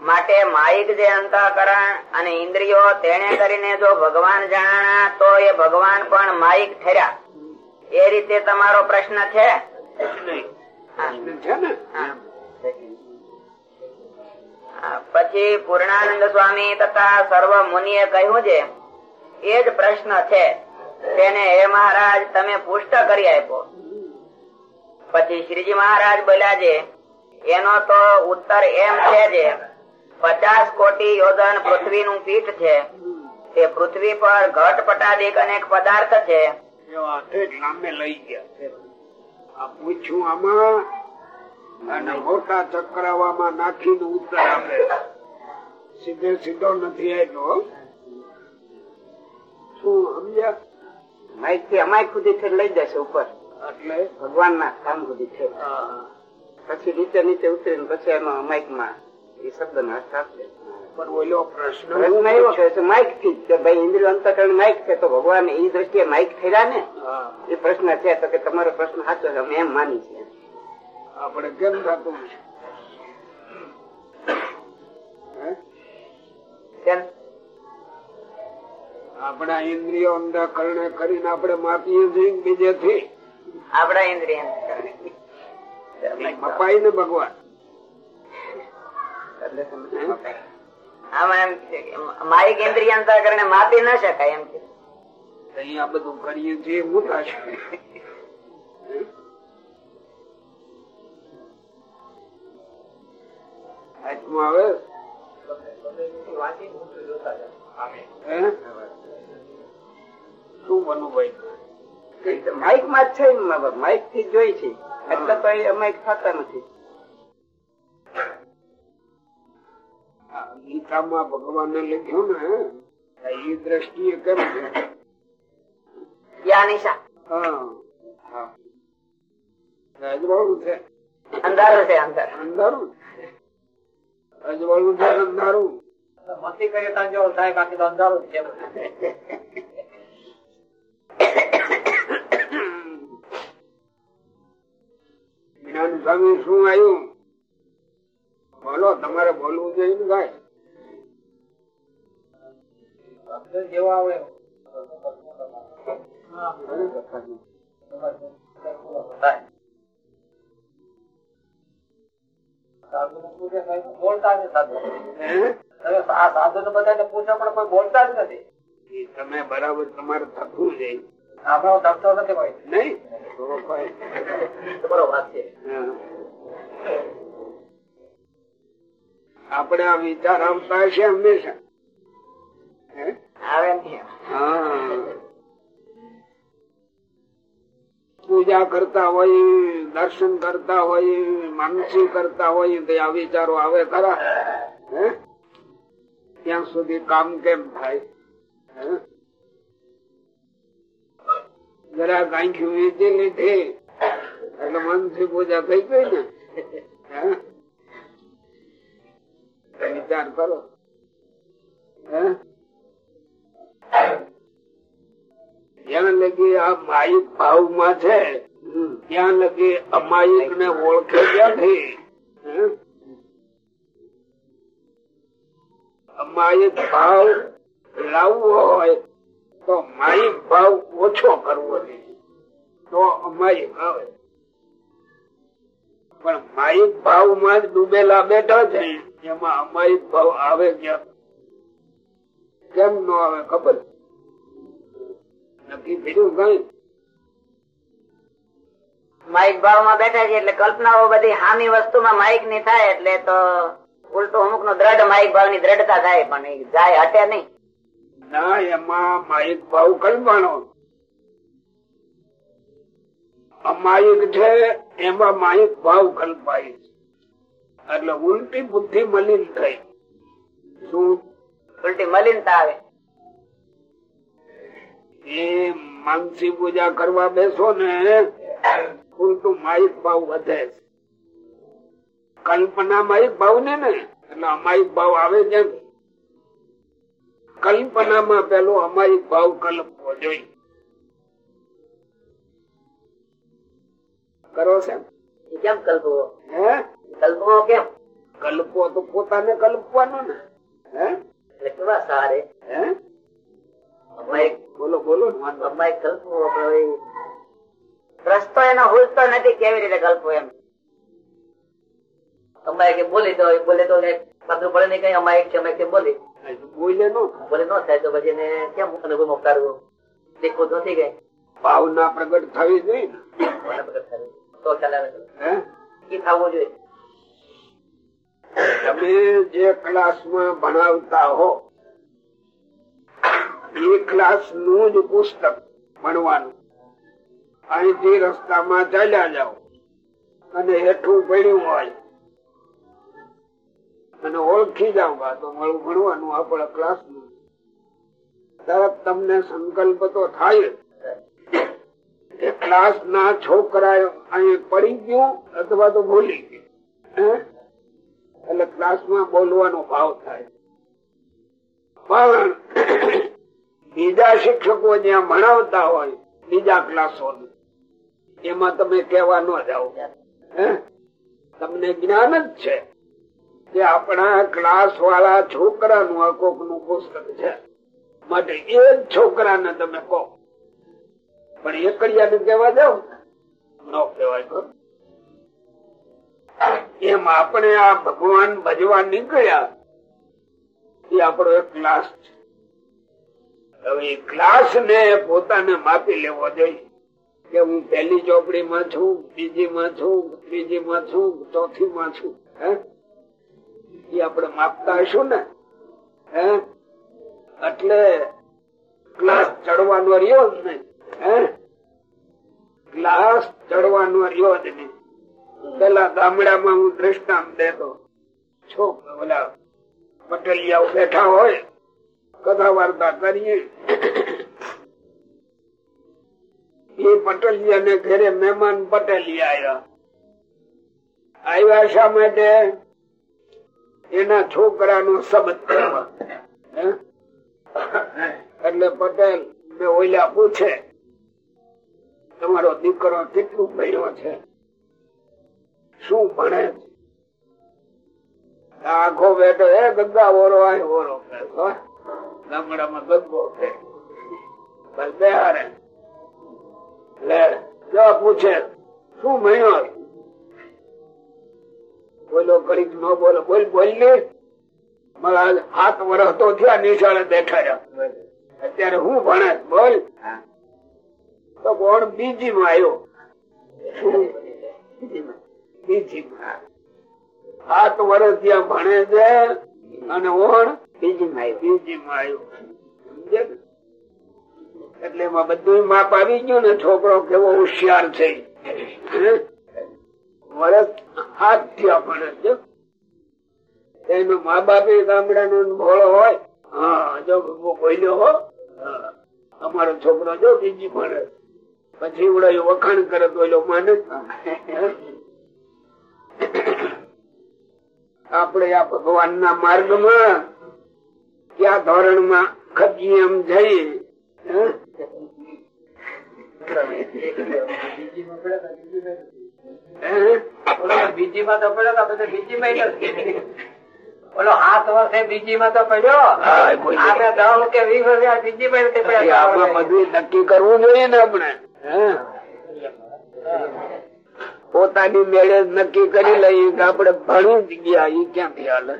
માટે માહિક જે અંતઃકરણ અને ઇન્દ્રિયો તેને કરીને જો ભગવાન જાણા તો એ ભગવાન પણ માહિક ઠર્યા. એ રીતે તમારો પ્રશ્ન છે? પછી પૂર્ણાનંદ સ્વામી તથા સર્વ મુનિએ કહ્યું છે, એ જ પ્રશ્ન છે. તેને હે મહારાજ, તમે પુષ્ટ કરી આપો પછી શ્રીજી મહારાજ બોલ્યા છે, એનો તો ઉત્તર એમ છે જે, પચાસ કોટી યોજન પૃથ્વીનું પીઠ છે. તે પૃથ્વી પર ઘટ પટાદિક અનેક પદાર્થ છે. લઈ ગયા. પૂછ્યું આમાં, અને મોટા ચક્રાવામાં નાખીને ઉત્તર આપે. સીધે સીધો નથી આવ્યો શું સમજ્યા? માઇકથી અમાય સુધી થી લઈ જશે ઉપર. એટલે? ભગવાન ના સ્થાન સુધી છે પછી નીચે નીચે ઉતરીને પછી એનો માઇકમાં એ શબ્દ નો આપશે પણ ઓલો પ્રશ્ન પ્રશ્ન એવો છે માઇકથી કે ભાઈ ઇન્દ્રિય અંતકરણ માઇક છે તો ભગવાન એ દ્રષ્ટિએ માઇક થયા ને? એ પ્રશ્ન છે તો કે તમારો પ્રશ્ન સાચો છે અમે એમ માની છે આપણે કેમ થતું છે હે? કેમ? આપણા ઇન્દ્રિયો અંદર કરણે કરીને આપણે માપીએ છીએ બીજેથી. આપણા ઇન્દ્રિય મપાય ને ભગવાન. માપી ન શકાય એમ અહીંયા બધું કરીએ છીએ મોટા છે હાથમાં આવે. હે? શું અનુભવ માઇકમાં જ છે માઇકથી જોઈ છે. એટલે તો એ માઇક થતા નથી. ગીતામાં ભગવાને લખ્યું ને એ દ્રષ્ટિએ કેમ છે? અજવાળું છે. અંધારું છે અંદર અંધારું? અજવાળું છે અંધારું? મસ્તી કરીએ તો અંધારું છે. સ્વામી શું આવ્યું? બોલો તમારે બોલવું જોઈએ ને ભાઈ જેવો આવે બોલતા નથી સાધુ હે? આ સાધુ તો બધાને પૂછો પણ કોઈ બોલતા જ નથી. તમે બરાબર તમારે થતું જાય આપણો ધરતો નથી કોઈ નહીં? તમારો વાત છે. આપણે આ વિચાર આવતા છે હંમેશા. પૂજા કરતા હોય દર્શન કરતા હોય માનસી કરતા હોય તો આ વિચારો આવે ખરા? ત્યાં સુધી કામ કેમ થાય? જરા આંખ્યું વીતી લીધી એટલે મનથી પૂજા થઈ ગઈ ને. વિચાર કરો. જ્યાં લગી આ માયિક ભાવમાં છે ત્યાં લગી અમાયિક ને ઓળખે ક્યાંથી? અમાયિક ભાવ લાવવો હોય તો માયિક ભાવ ઓછો કરવો તો અમાયિક આવે પણ માયિક ભાવમાં જ ડૂબેલા બેઠા છે, એમાં અમાયિક ભાવ આવે ક્યાં? કેમ નો આવે ખબર? નક્કી થયું કઈ? માઇક ભાવમાં બેઠા છે એટલે કલ્પનાઓ બધી હામી વસ્તુમાં માઇકની થાય એટલે તો ઉલટો અમુક નો દ્રઢ માઇક ભાવની દ્રઢતા થાય, પણ જાય હટે નહીં. ના એમાં માયિક ભાવ કલ્પવાનો અમાયિક છે એમાં માયિક ભાવ કલ્પાય એટલે ઉલટી બુદ્ધિ મલિન થઈ. શું? ઉલટી મલિનતા આવે. એ માનસી પૂજા કરવા બેસો ને ઉલટું માયિક ભાવ વધે કલ્પના માયિક ભાવ ને ને એટલે અમાયિક ભાવ આવે છે કલ્પનામાં પેલો અમારી ભાવ કલ્પવો જોઈએ કરો છે? કેમ કલ્પવો? હે? કલ્પવો કેમ? કલ્પવો તો પોતાને કલ્પવાનો ને. હે? એટલે કેવા સારે હે? બોલો બોલો. કલ્પવો એ રસ્તો એનો હુલતો નથી કેવી રીતે કલ્પવો એમ. અમારે કે બોલી દો બોલે તો પાછું પડે નહીં કઈ અમારે છે અમે કે બોલી બોલે નો બોલે ન થાય તો પછી એને કેમ અનુભવ કરવો દેખવું તો નથી કઈ. ભાવના પ્રગટ થવી જોઈએ ને. પ્રગટ થાય તો ખ્યાલ એ થવું જોઈએ. તમે જે ક્લાસમાં ભણાવતા હો એ ક્લાસનું જ પુસ્તક ભણવાનું. અહીંથી રસ્તામાં ચાલ્યા જાઓ. અને હેઠું પડ્યું હોય. અને ઓળખી જાવ તો મારું ભણવાનું આપણા ક્લાસનું તરત તમને સંકલ્પ તો થાય. એ ક્લાસ ના છોકરા અહીં પડી ગયું અથવા તો ભૂલી ગયું. એટલે ક્લાસમાં બોલવાનો ભાવ થાય. પણ બીજા શિક્ષકો જ્યાં ભણાવતા હોય, બીજા ક્લાસો એમાં તમે કેવા ન જાઓ? તમને જ્ઞાન જ છે. કે આપણા ક્લાસ વાળા છોકરાનું આ કોકનું પુસ્તક છે. માટે એ જ છોકરાને તમે કહો. પણ એકડિયાને કેવા જાવ ન કહેવાય ખરું. એમ આપણે આ ભગવાન ભજવા નીકળ્યા. એ આપણો એક ક્લાસ છે. હવે ક્લાસ ને પોતાને માપી લેવો જોઈએ. કે હું પહેલી ચોપડી માં છું બીજી માં છું ત્રીજી માં છું ચોથી માં છું, હે? એ આપણે માપતા હશું ને, હે? એટલે ક્લાસ ચડવાનો રહ્યો જ નહીં, હે? ક્લાસ ચડવાનો રહ્યો જ નહીં. પેલા ગામડામાં હું દ્રષ્ટાંત દેતો. ઓલા પટેલિયાઓ બેઠા હોય, કથા વાર્તા કરીએ. એ પટેલિયા ને ઘરે મહેમાન પટેલિયા આવ્યા આવ્યા શા માટે? એના છોકરાનો હે? એટલે પટેલ મેં ઓલા પૂછે, તમારો દીકરો કેટલું ભણ્યો છે? શું ભણે આખો બેઠો એ ગંગા, ઓરો આય, ઓરો. ગામડામાં ગંગો છે. બસ બેહારે લે, જો પૂછે, શું ભણ્યો બોલો ઘડીક ન બોલો બોલ બોલ હાથ વર્ષ તો થયા નિશાળે બેઠા અત્યારે હું ભણે બોલ. તો કોણ બીજી માં આવ્યો? બીજી માં સાત વર્ષ ત્યાં ભણે છે અને ઓણ બીજી માં બીજી માં આવ્યો એટલે એમાં બધું માપ આવી ગયું ને છોકરો કેવો હોશિયાર છે. હે? હાથ થયા ભણે એનો મા બાપ ગામડાનો ભોળો હોય, હા, જો બોલ્યો હો અમારો છોકરો જો બીજી ભણે પછી ઉડાયો વખાણ કરે તો માને આપણે આ ભગવાન ના માર્ગમાં ક્યાં ધોરણમાં ખપીએ એમ જઈએ, હે? હે? બીજી માં તો પડ્યો તો બીજી માં ઓલો હાથ વર્ષે બીજી માં તો પડ્યો? હા, કોઈ નહીં. આપણે દસ કે વીસ વર્ષે બીજી માં નથી એ આમાં પડ્યો બધું નક્કી કરવું જોઈએ ને આપણે. પોતાની મેળે નક્કી કરી લઈએ કે આપડે ભણી જ ગયા એ ક્યાંથી હાલે?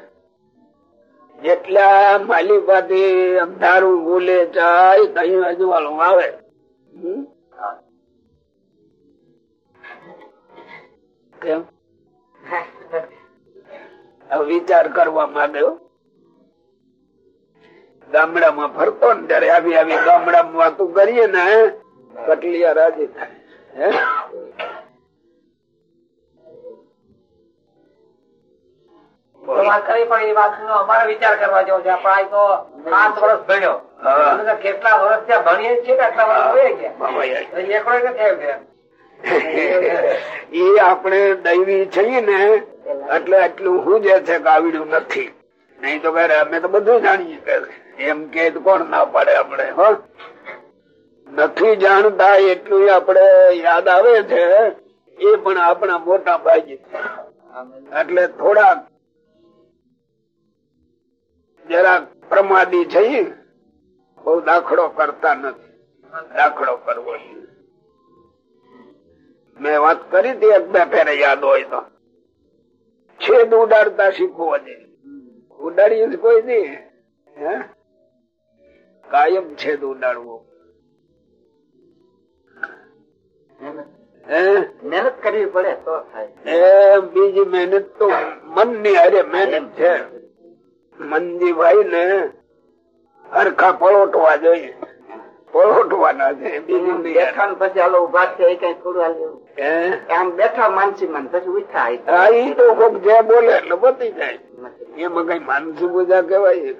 જેટલા માલી પાસે અંધારું બોલે ચાય દહીં અજવાળું આવે. કેમ વિચાર કરવા માંગ્યો ગામડામાં ફરતો ને ત્યારે આવી આવી ગામડામાં વાતું કરીએ ને કટલિયા રાજી થાય કેટલા વર્ષ ત્યાં ભણીએ છીએ એ આપણે દૈવી છીએ ને, એટલે એટલું હું જે છે કે નથી. નહીં તો કે અમે તો બધું જાણીએ એમ કે કોણ ના પાડે આપણે, હો? નથી જાણતા એટલું આપણે યાદ આવે છે, એ પણ આપણા મોટા ભાઈ. એટલે થોડા જરાક પ્રમાદી છે બહુ દાખલો કરતા નથી. દાખલો કરવો જોઈએ મેં વાત કરી હતી એક બે ફેરે યાદ હોય તો. છેદ ઉડાડતા શીખવો છે ઉડાડીએ કોઈ દી હે? કાયમ છેદ ઉડાડવો. મહેનત કરવી પડે તો થાય. એમ બીજી મહેનત તો મનની અરે મહેનત છે. મનજીભાઈ ને હરખા પલોટવા જોઈએ. પલોટવાના છે. બીજું બેઠા પછી હાલો ઊભા છે એ કઈ થોડું હાલ આમ બેઠા માનસી માન પછી ઉઠા હા ઈ તો કોક જે બોલે એટલે બતી જાય. એમાં કઈ માનસી પૂજા કેવાય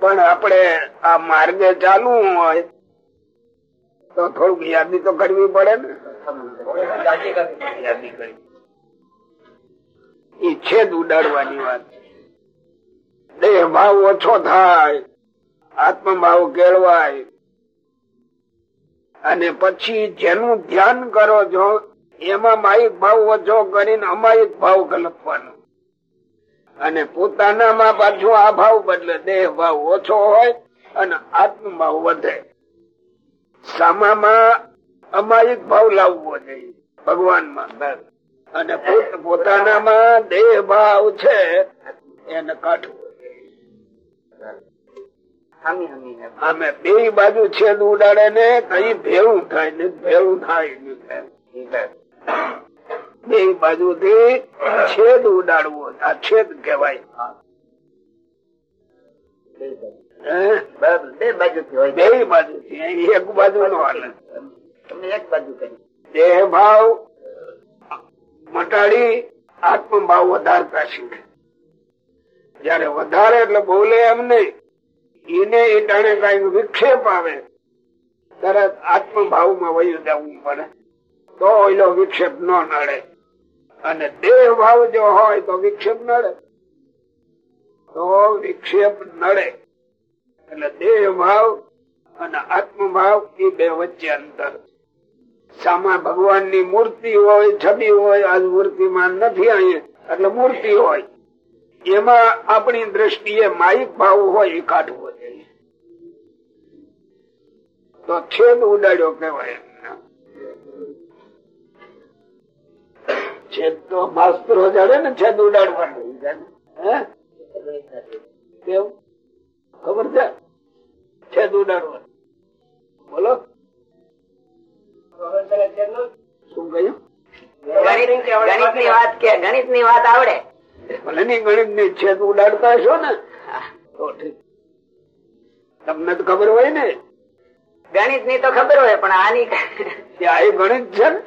પણ આપણે આ માર્ગે ચાલવું હોય તો થોડુંક યાદી તો કરવી પડે ને. યાદી કરવી. ઈ છેદ ઉડાડવાની વાત. દેહ ભાવ ઓછો થાય આત્મભાવ કેળવાય. અને પછી જેનું ધ્યાન કરો છો, એમાં માહિક ભાવ ઓછો કરીને અમાયિક ભાવ કલપવાનો અને પોતાનામાં પાછો આ ભાવ બદલે દેહ ભાવ ઓછો હોય અને આત્મભાવ વધે. સામામાં અમાયિક ભાવ લાવવો જોઈએ, ભગવાનમાં. અને પોત- પોતાનામાં દેહ ભાવ છે એને કાઢવું. બે બાજુ છેદ ઉડાડે ને કઈ ભેળું થાય ને ભેળું થાય બે બાજુ થી છેદ ઉડાડવો આ છેદ? બરાબર બે બાજુ થી હોય. બે બાજુ થી એક બાજુ નો હાલ એક બાજુ કરી. દેહ ભાવ મટાડી આત્મભાવ વધારતા શીખે જયારે વધારે એટલે બોલે એમ નહીં. એને એ ટાણે વિક્ષેપ આવે. તરત આત્મભાવમાં વયું જવું પડે. તો એનો વિક્ષેપ ન નડે. અને દેહ ભાવ જો હોય તો વિક્ષેપ નડે. તો વિક્ષેપ નડે. એટલે દેહ ભાવ અને આત્મભાવ એ બે વચ્ચે અંતર. સામા ભગવાનની મૂર્તિ હોય, છબી હોય આજ મૂર્તિમાં નથી અહીંયા. એટલે મૂર્તિ હોય. એમાં આપણી દ્રષ્ટિએ માઇક ભાવ હોય એ કાઢવો જોઈએ. તો છેદ ઉડાડ્યો કેવાય છેદ તો માસ્તરો જાણે ને છેદ ઉડાડવાનું. ખબર છે? છેદ ઉડાડવાનું. બોલો. શું કહ્યું? ગણિતની વાત કે ગણિતની વાત આવડે? ભલે ની ગણિતની છેદ ઉડાડતા હશો ને? તમને તો ખબર હોય ને? ગણિતની તો ખબર હોય પણ આની ગણિત છે ને?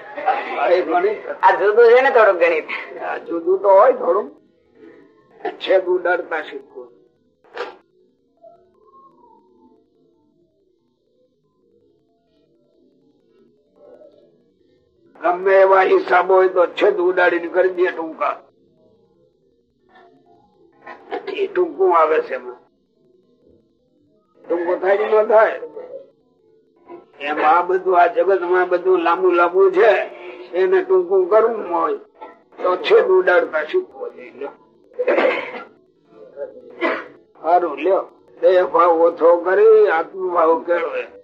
આ ગણિત. આ જુદું છે ને થોડુંક ગણિત? આ જુદું તો હોય થોડું છેદ ઉડાડતા શીખવું ગમે એવા હિસાબ હોય તો છેદ ઉડાડીને કરી દે ટૂંકા. ટૂંકું આવે છે એમાં. ટૂંકો થાય ન થાય? એમ આ બધું, આ જગતમાં બધું લાંબુ લાંબુ છે, એને ટૂંકું કરવું હોય તો છેદ ઉડાડતા શીખવો જોઈએ. સારું લ્યો. દેહ ભાવ ઓછો કરી, આત્મભાવ કેળવે.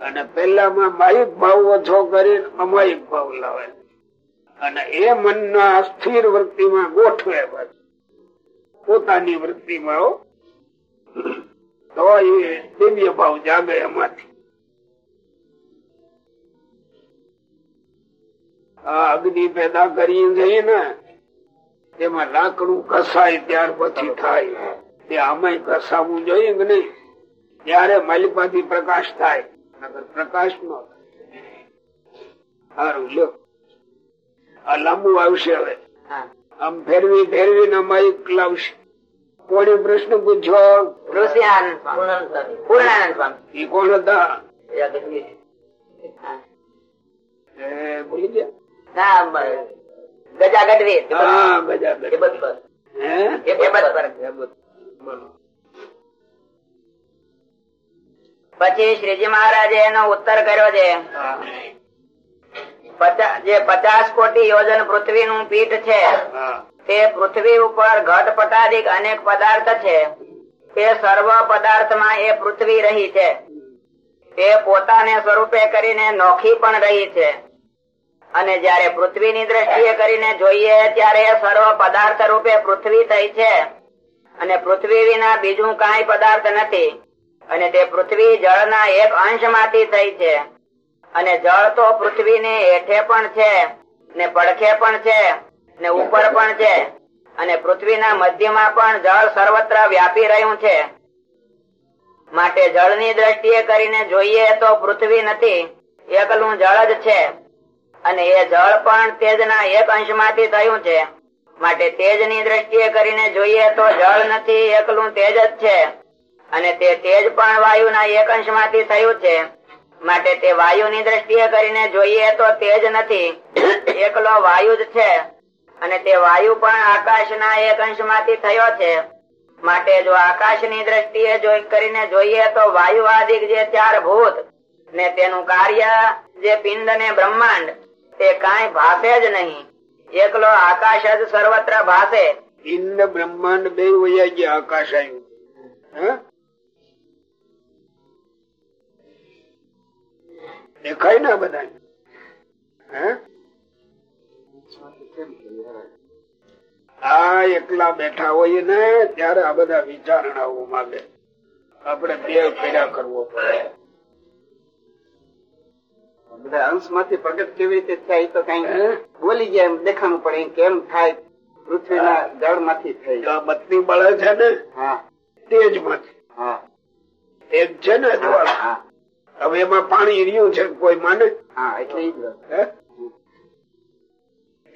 અને પેલામાં માહિક ભાવ ઓછો કરી અમાયિક ભાવ લાવે. અને એ મનના સ્થિર વૃત્તિમાં ગોઠવે પોતાની વૃત્તિમાં. તો એ દિવ્ય ભાવ જાગે એમાંથી. આ અગ્નિ પેદા કરીએ છીએ ને, તેમાં લાકડું કસાય ત્યાર પછી થાય. તે આમાં કસાવવું જોઈએ કે નહીં? ત્યારે માલિકાથી પ્રકાશ થાય. પ્રકાશ નો સારું આ લાંબુ આવશે હવે. આમ ફેરવી ફેરવી ને માઇક લાવશે. કોણે પ્રશ્ન પૂછ્યો? એ કોણ હતા? ભૂલી ગયા? ગજા ગઢવી પછી શ્રીજી મહારાજે એનો ઉત્તર કર્યો છે. જે પચાસ કોટી યોજન પૃથ્વી નું પીઠ છે તે પૃથ્વી ઉપર ઘટ પટાદિક અનેક પદાર્થ છે. તે સર્વ પદાર્થમાં એ પૃથ્વી રહી છે. તે પોતાને સ્વરૂપે કરીને નોખી પણ રહી છે. અને જયારે પૃથ્વીની દ્રષ્ટિએ કરીને જોઈએ ત્યારે સર્વ પદાર્થ રૂપે પૃથ્વી થઈ છે. અને પૃથ્વી વિના બીજું કઈ પદાર્થ નથી. અને તે પૃથ્વી જળના એક અંશમાંથી થઈ છે. અને જળ તો પૃથ્વીને હેઠે પણ છે, ને પડખે પણ છે, ને ઉપર પણ છે, અને પૃથ્વીના મધ્યમાં પણ જળ સર્વત્ર વ્યાપી રહ્યું છે. માટે જળની દ્રષ્ટિએ કરીને જોઈએ તો પૃથ્વી નથી, એકલું જળ જ છે. અને એ જળ પણ તેજના એક અંશમાંથી થયું છે. માટે તેજની દ્રષ્ટિએ કરીને જોઈએ તો જળ નથી, એકલું તેજ જ છે. અને તે તેજ પણ વાયુના એક અંશમાંથી થયું છે. માટે તે વાયુની દ્રષ્ટિએ કરીને જોઈએ તો તેજ નથી. એકલો વાયુ જ છે. અને તે વાયુ પણ આકાશના એક અંશમાંથી થયો છે. માટે જો આકાશની દ્રષ્ટિએ કરીને જોઈએ તો વાયુ આદિક જે ચાર ભૂત ને તેનું કાર્ય જે પિંડ ને બ્રહ્માંડ તે કાંઈ ભાષે જ નહીં. એકલો આકાશ જ સર્વત્ર ભાષે પિંડ બ્રહ્માંડ બે વયા આકાશ આવ્યું દેખાય ને બધા આ એકલા બેઠા હોય ને ત્યારે આ બધા વિચારણાઓ માંગે આપડે બે કર્યા કરવો પડે. બધા અંશમાંથી પ્રગટ કેવી રીતે થાય તો કઈ? બોલી ગયા એમ દેખાણું પડે કેમ થાય? પૃથ્વીના જળમાંથી થઈ. બત્તી બળે છે ને હા. તેજમાંથી હા. તેજ છે ને જ્વાળા. હવે એમાં પાણી રહ્યું છે કોઈ માને હા એટલે જ?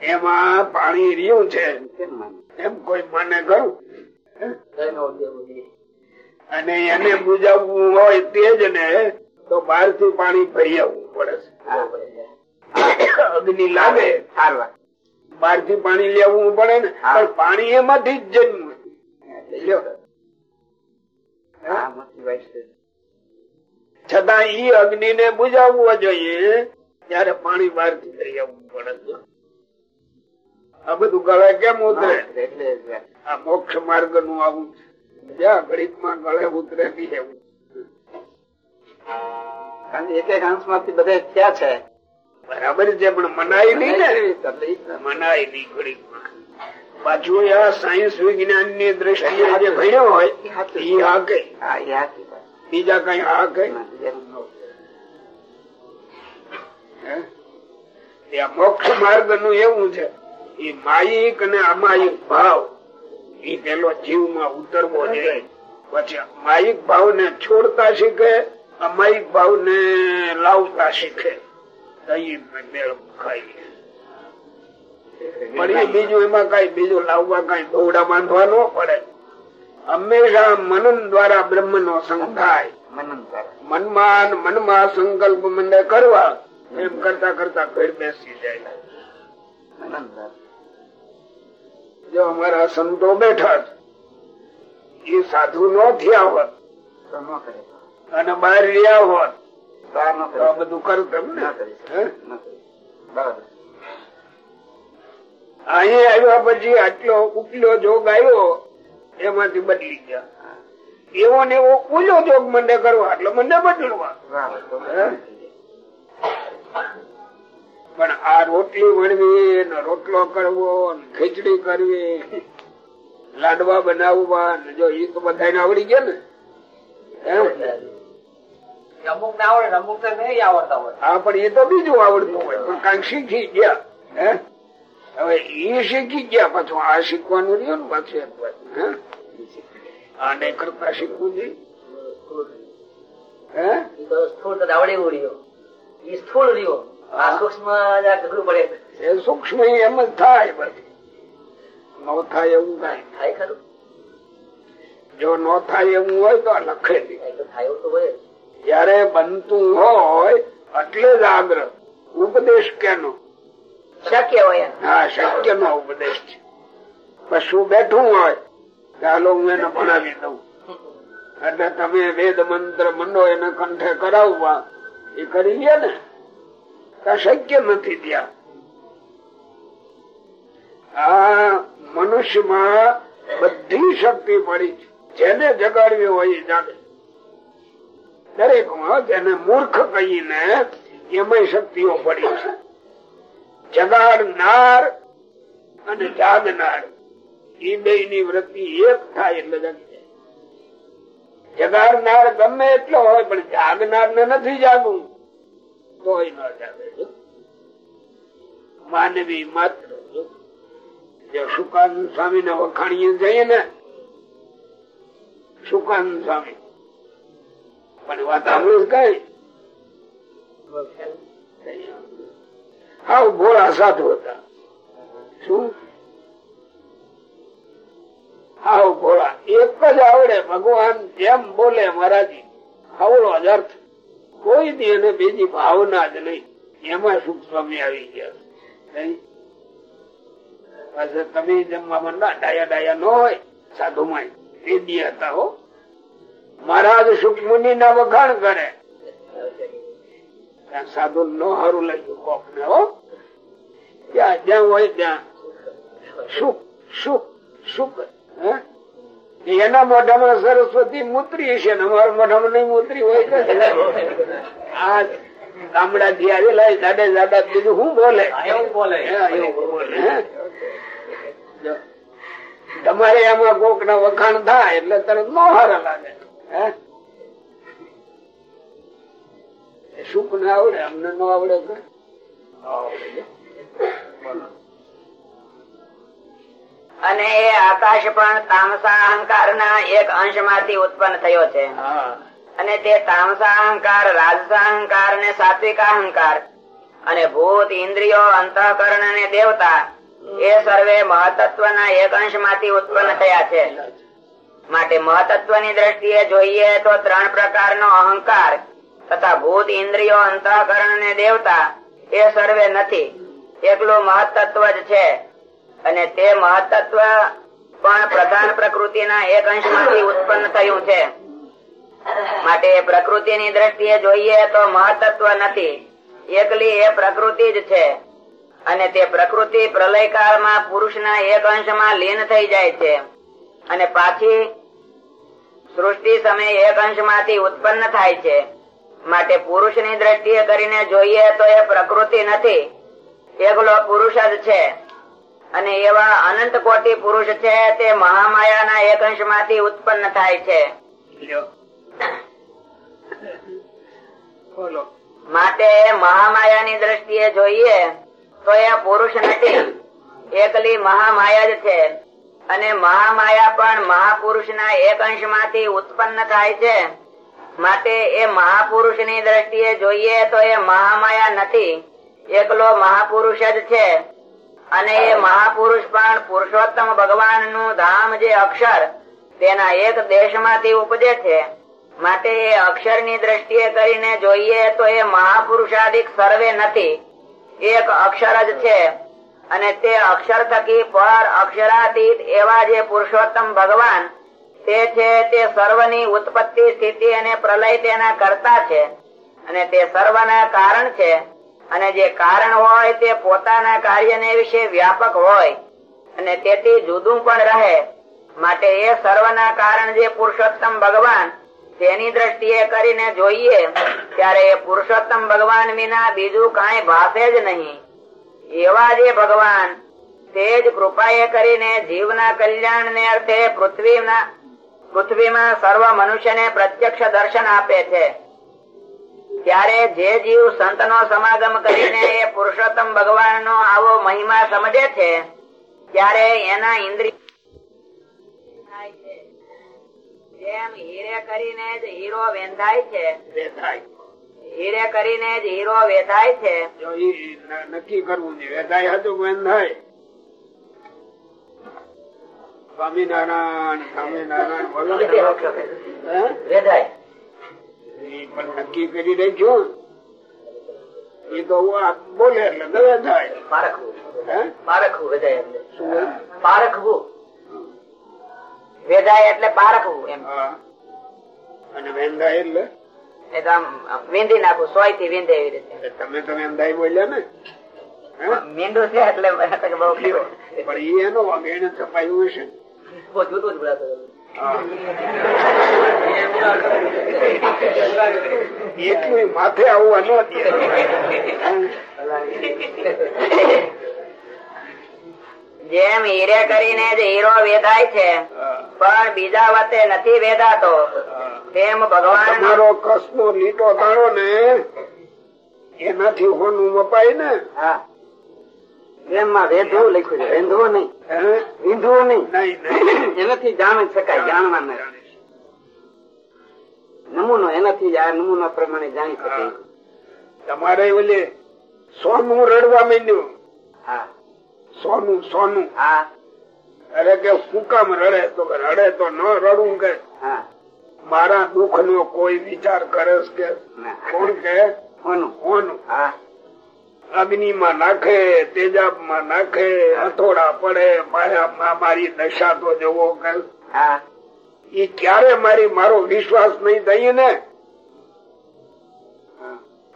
એમાં પાણી રહ્યું છે. એમ કોઈ માને ખરું? અને એને બુજાવવું હોય તેજ ને તો બહારથી પાણી ભરી આવવું પડે છે. અગ્નિ લાગે. બહારથી પાણી લેવું પડે ને. પણ પાણી એમાંથી જ જન્મ. લ્યો. હા, મસ્તી વાત છે. છતાં ઈ અગ્નિ ને બુજાવવો જોઈએ. ત્યારે પાણી બહારથી લઈ આવવું પડે આ બધું ગળે કેમ ઉતરે? એટલે આ મોક્ષ માર્ગનું આવું છે. જ્યાં ઘડીકમાં ગળે ઉતરે એવું. એક એક અંશમાંથી બધા થયા છે. બરાબર છે પણ મનાય નહીં ને. મનાય નહીં ગણિત પાછું આ સાયન્સ વિજ્ઞાનની દ્રષ્ટિએ જે ભણ્યો હોય એ હાકે. બીજા કઈ આ આ મોક્ષ માર્ગનું એવું છે. એ માયિક અને અમાયિક ભાવ. એ પેલો જીવમાં ઉતરવો જોઈએ પછી માયિક ભાવ ને છોડતા શીખે, અમાયિક ભાવ ને લાવતા શીખે. પણ બીજું એમાં કઈ બીજું લાવવા કઈ દોડા બાંધવા ન પડે. હંમેશા મનન દ્વારા બ્રહ્મ નો સંગ થાય મનમાં મનમાં સંકલ્પ મને કરવા એમ કરતા કરતા ફેર બેસી જાય. મનન જો અમારા સંતો બેઠા એ સાધુ નો થયા હોત અને બહાર રહ્યા હોત તો આ બધું કરતમ ન? ને હે? બરાબર. અહીં આવ્યા પછી આટલો ઉપલો જોગ આવ્યો એમાંથી બદલી ગયા એવો ને એવો ઉલો જોગ મને કરવા એટલે મને બદલવા? પણ આ રોટલી વણવી ને રોટલો કરવો ને ખીચડી કરવી લાડવા બનાવવા ને જો એ તો બધાને આવડી ગયા ને? અમુક ને આવડે અમુક ને નહીં આવડતા હોય હા પણ એ તો બીજું આવડતું હોય પણ કાંઈક શીખી ગયા હે હવે એ શીખી ગયા પાછું આ શીખવાનું રહ્યું ને પાછું એક વાત આને કરતા શીખવું જોઈએ. સૂક્ષ્મ એમ જ થાય બધી. ન થાય એવું થાય ખરું. જો ન થાય એવું હોય તો લખે જયારે બનતું હોય એટલે જ આગ્રહ ઉપદેશ કેનો? શક્ય હોય હા શક્ય નો ઉપદેશ. છે પશુ બેઠું હોય, ચાલો હું એને ભણાવી દઉં. એટલે તમે વેદ મંત્ર મંડો એને કંઠે કરાવવા, એ કરી લે ને. શક્ય નથી ત્યાં. આ મનુષ્યમાં બધી શક્તિ પડી જેને જગાડવી હોય જાણે. જાગે દરેકમાં જેને મૂર્ખ કહીને એમાં શક્તિઓ પડી છે. જગાડનાર અને જાગનાર. એ બે ની વૃત્તિ એક થાય એટલે જાગી જગાડનાર ગમે એટલો હોય, પણ જાગનાર ને નથી જાગવું. તોય ન જાગે. માનવી માત્ર સુકાન સ્વામી ને વખાણીએ જઈએ ને, સુકાન સ્વામી. પણ વાત સાંભળું કઈ? હાવ ભોળા સાધુ હતા. શું? હાવ ભોળા એક જ આવડે ભગવાન જેમ બોલે મહારાજી. હવળો જ અર્થ. કોઈ દી અને બીજી ભાવના જ નહીં. એમાં સુખ સ્વામી આવી ગયા? તમે જમવા માંડા ડાયા ડાયા ન હોય સાધુ દી હતા હો. મહારાજ સુખમુનિ ના વખાણ કરે. સાધુ નો હારું લાગ્યું કોક ને હો. ત્યાં જ્યાં હોય ત્યાં. સુખ સુખ સુખ એના મોઢામાં સરસ્વતી મૂતરી છે અમારા મોઢામાં નહીં મૂતરી હોય આ ગામડા થી આવેલા જાડે જાડા બીજું શું બોલે? એવું બોલે. હે, એવું બોલે, હે? તમારે એમાં કોક ના વખાણ થાય એટલે તરત નો હારા લાગે હે? સુખ ના આવડે અમને ન આવડે અને એ આકાશ પણ તામસા અહંકાર ના એક અંશમાંથી ઉત્પન્ન થયો છે. અને તે તામસા અહંકાર રાજસા અહંકાર ને સાત્વિક અહંકાર અને ભૂત ઇન્દ્રિયો અંતઃકરણ અને દેવતા એ સર્વે મહતત્વ ના એક અંશમાંથી ઉત્પન્ન થયા છે. માટે મહતત્વની દ્રષ્ટિએ જોઈએ તો ત્રણ પ્રકારનો અહંકાર તથા ભૂત ઇન્દ્રિયો અંતઃકરણ ને દેવતા એ સર્વે નથી. એકલું મહત્વ જ છે. અને તે મહત્વ પણ પ્રધાન પ્રકૃતિના એક અંશમાંથી ઉત્પન્ન થયું છે. માટે પ્રકૃતિની દ્રષ્ટિએ જોઈએ તો મહત્વ નથી. એકલી એ પ્રકૃતિ જ છે. અને તે પ્રકૃતિ પ્રલય કાળમાં પુરુષના એક અંશમાં લીન થઈ જાય છે. અને પાછી સૃષ્ટિ સમયે એક અંશમાંથી ઉત્પન્ન થાય છે. માટે પુરુષની દ્રષ્ટિએ કરીને જોઈએ તો એ પ્રકૃતિ નથી. એકલો પુરુષ જ છે. અને એવા અનંત કોટી પુરુષ છે તે મહામાયાના એક અંશમાંથી ઉત્પન્ન થાય છે. માટે મહામાયા ની દ્રષ્ટિએ જોઈએ તો એ પુરુષ નથી. એકલી મહામાયા જ છે. અને મહામાયા પણ મહાપુરુષ ના એક અંશમાંથી ઉત્પન્ન થાય છે. માટે એ મહાપુરુષની દ્રષ્ટિએ જોઈએ તો એ મહામાયા નથી. એકલો મહાપુરુષ જ છે. અને એ મહાપુરુષ પણ પુરુષોત્તમ ભગવાનનું ધામ જે અક્ષર, તેના એક દેશમાંથી ઉપજે છે. માટે એ અક્ષરની દ્રષ્ટિએ કરીને જોઈએ તો એ મહાપુરુષાધિક સર્વે નથી. એક અક્ષર જ છે. અને તે અક્ષર થકી પર અક્ષરાતીત એવા જે પુરુષોત્તમ ભગવાન તે છે તે સર્વની ઉત્પત્તિ, સ્થિતિ અને પ્રલય તેના કરતા છે. અને તે સર્વના કારણ છે. અને જે કારણ હોય તે પોતાના કાર્યને વિશે વ્યાપક હોય. અને તેથી જુદું પણ રહે. માટે એ સર્વના કારણ જે પુરુષોત્તમ ભગવાન તેની દ્રષ્ટિએ કરીને જોઈએ, ત્યારે એ પુરુષોત્તમ ભગવાન વિના બીજું કાંઈ ભાષે જ નહીં. એવા જે ભગવાન તે જ કૃપાએ કરીને જીવના કલ્યાણ ને અર્થે પૃથ્વીના પૃથ્વીમાં સર્વ મનુષ્યને પ્રત્યક્ષ દર્શન આપે છે. ત્યારે જે જીવ સંત સમાગમ કરીને એ પુરુષોત્તમ ભગવાન આવો મહિમા સમજે છે ત્યારે એના ઇન્દ્રિય જેમ હીરે કરીને જ હીરો વેંધાય છે હીરે કરીને જ હીરો વેધાય છે. નક્કી કરવું છે વેધાય હતું વેધાય. સ્વામિનારાયણ સ્વામિનારાયણ બોલો પણ નક્કી કરી દેજો એ તો બોલે એટલે તો વેધાય પારખવું. પારખવું વેધાય એટલે પારખવું. વેધાય એટલે પારખવું એમ. અને એટલે? વીંધી નાખવું સોયથી વીંધે એવી રીતે. તમે તો વેંધાય બોલ્યા ને? હે? મીંડું છે એટલે બહુ. પણ એનો એને છપાયું હશે બહુ જુદું જ બોલાતો એટલું માથે આવવા ન દે. જેમ હીરે કરીને જ હીરો વેધાય છે પણ બીજા વતે નથી વેધાતો. તેમ ભગવાન મારો કસ નો લીટો તારો ને એનાથી હોનું મપાય ને. હા. એમાં વેધવું લખ્યું છે. વેંધવું નહીં. હે? નહીં. એનાથી જાણી શકાય જાણવા નહીં નમૂનો એનાથી આ નમૂના પ્રમાણે જાણી શકાય. તમારે ઓલે સોનું રડવા માંડ્યું. હા. સોનું સોનું. હા. અરે કે શું કામ રડે તો રડે તો ન રડવું કે. હા. મારા દુઃખ નો કોઈ વિચાર કરે કે. કોણ કે? કોનું કોનું હા. અગ્નિ માં નાખે તેજાબમાં નાખે હથોડા પડે મારા મારી દશા તો જવો કે હા. ક્યારે મારી મારો વિશ્વાસ નહીં થઈ ને?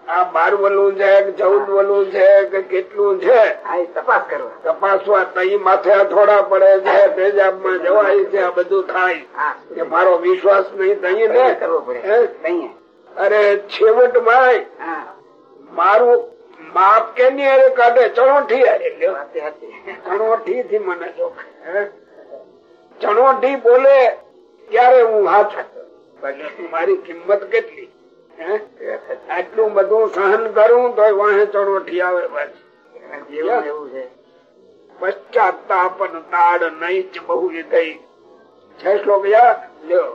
આ બાર વલું છે કે ચૌદ વલું છે કે કેટલું છે? તપાસ કરવા તપાસવા તઈ માથે હથોડા પડે છે તેજાબમાં જવાય છે આ બધું થાય. કે મારો વિશ્વાસ નહીં થઈ ને? કરવો પડે. અરે છેવટ માય હા. મારું માપ કે ની કાઢે ચણોઠી હારે. ચણોઠી થી મને ચણોઠી બોલે ત્યારે હું હાથ મારી કિંમત કેટલી. આટલું બધું સહન કરું તો વાહે ચણોઠી આવે પાછી. જીવન એવું છે. પશ્ચાતાપ તાડ નહીં જ બહુ થઈ છે શ્લોક યાદ? લ્યો.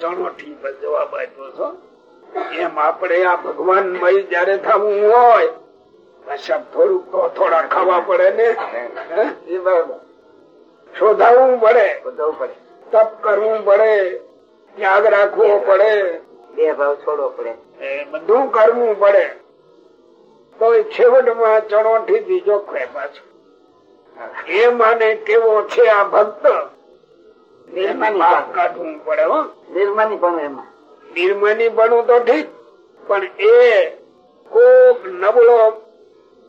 ચણોઠી જવાબ આપ્યો છો. એમ આપણે આ ભગવાન મય જયારે થવું હોય થોડુંક તો થોડા ખાવા પડે ને? એ બરાબર. શોધાવવું પડે. પડે. તપ કરવું પડે. ત્યાગ રાખવો પડે. બે ભાવ છોડવો પડે. એ બધું કરવું પડે. તો છેવટમાં ચણોઠી થી જોખવે પાછું. એ માને કેવો છે આ ભક્ત? નિર્માની કાઢવું પડે હો. નિર્માની પણ એમાં. નિર્માની બનવું તો ઠીક પણ એ કોક નબળો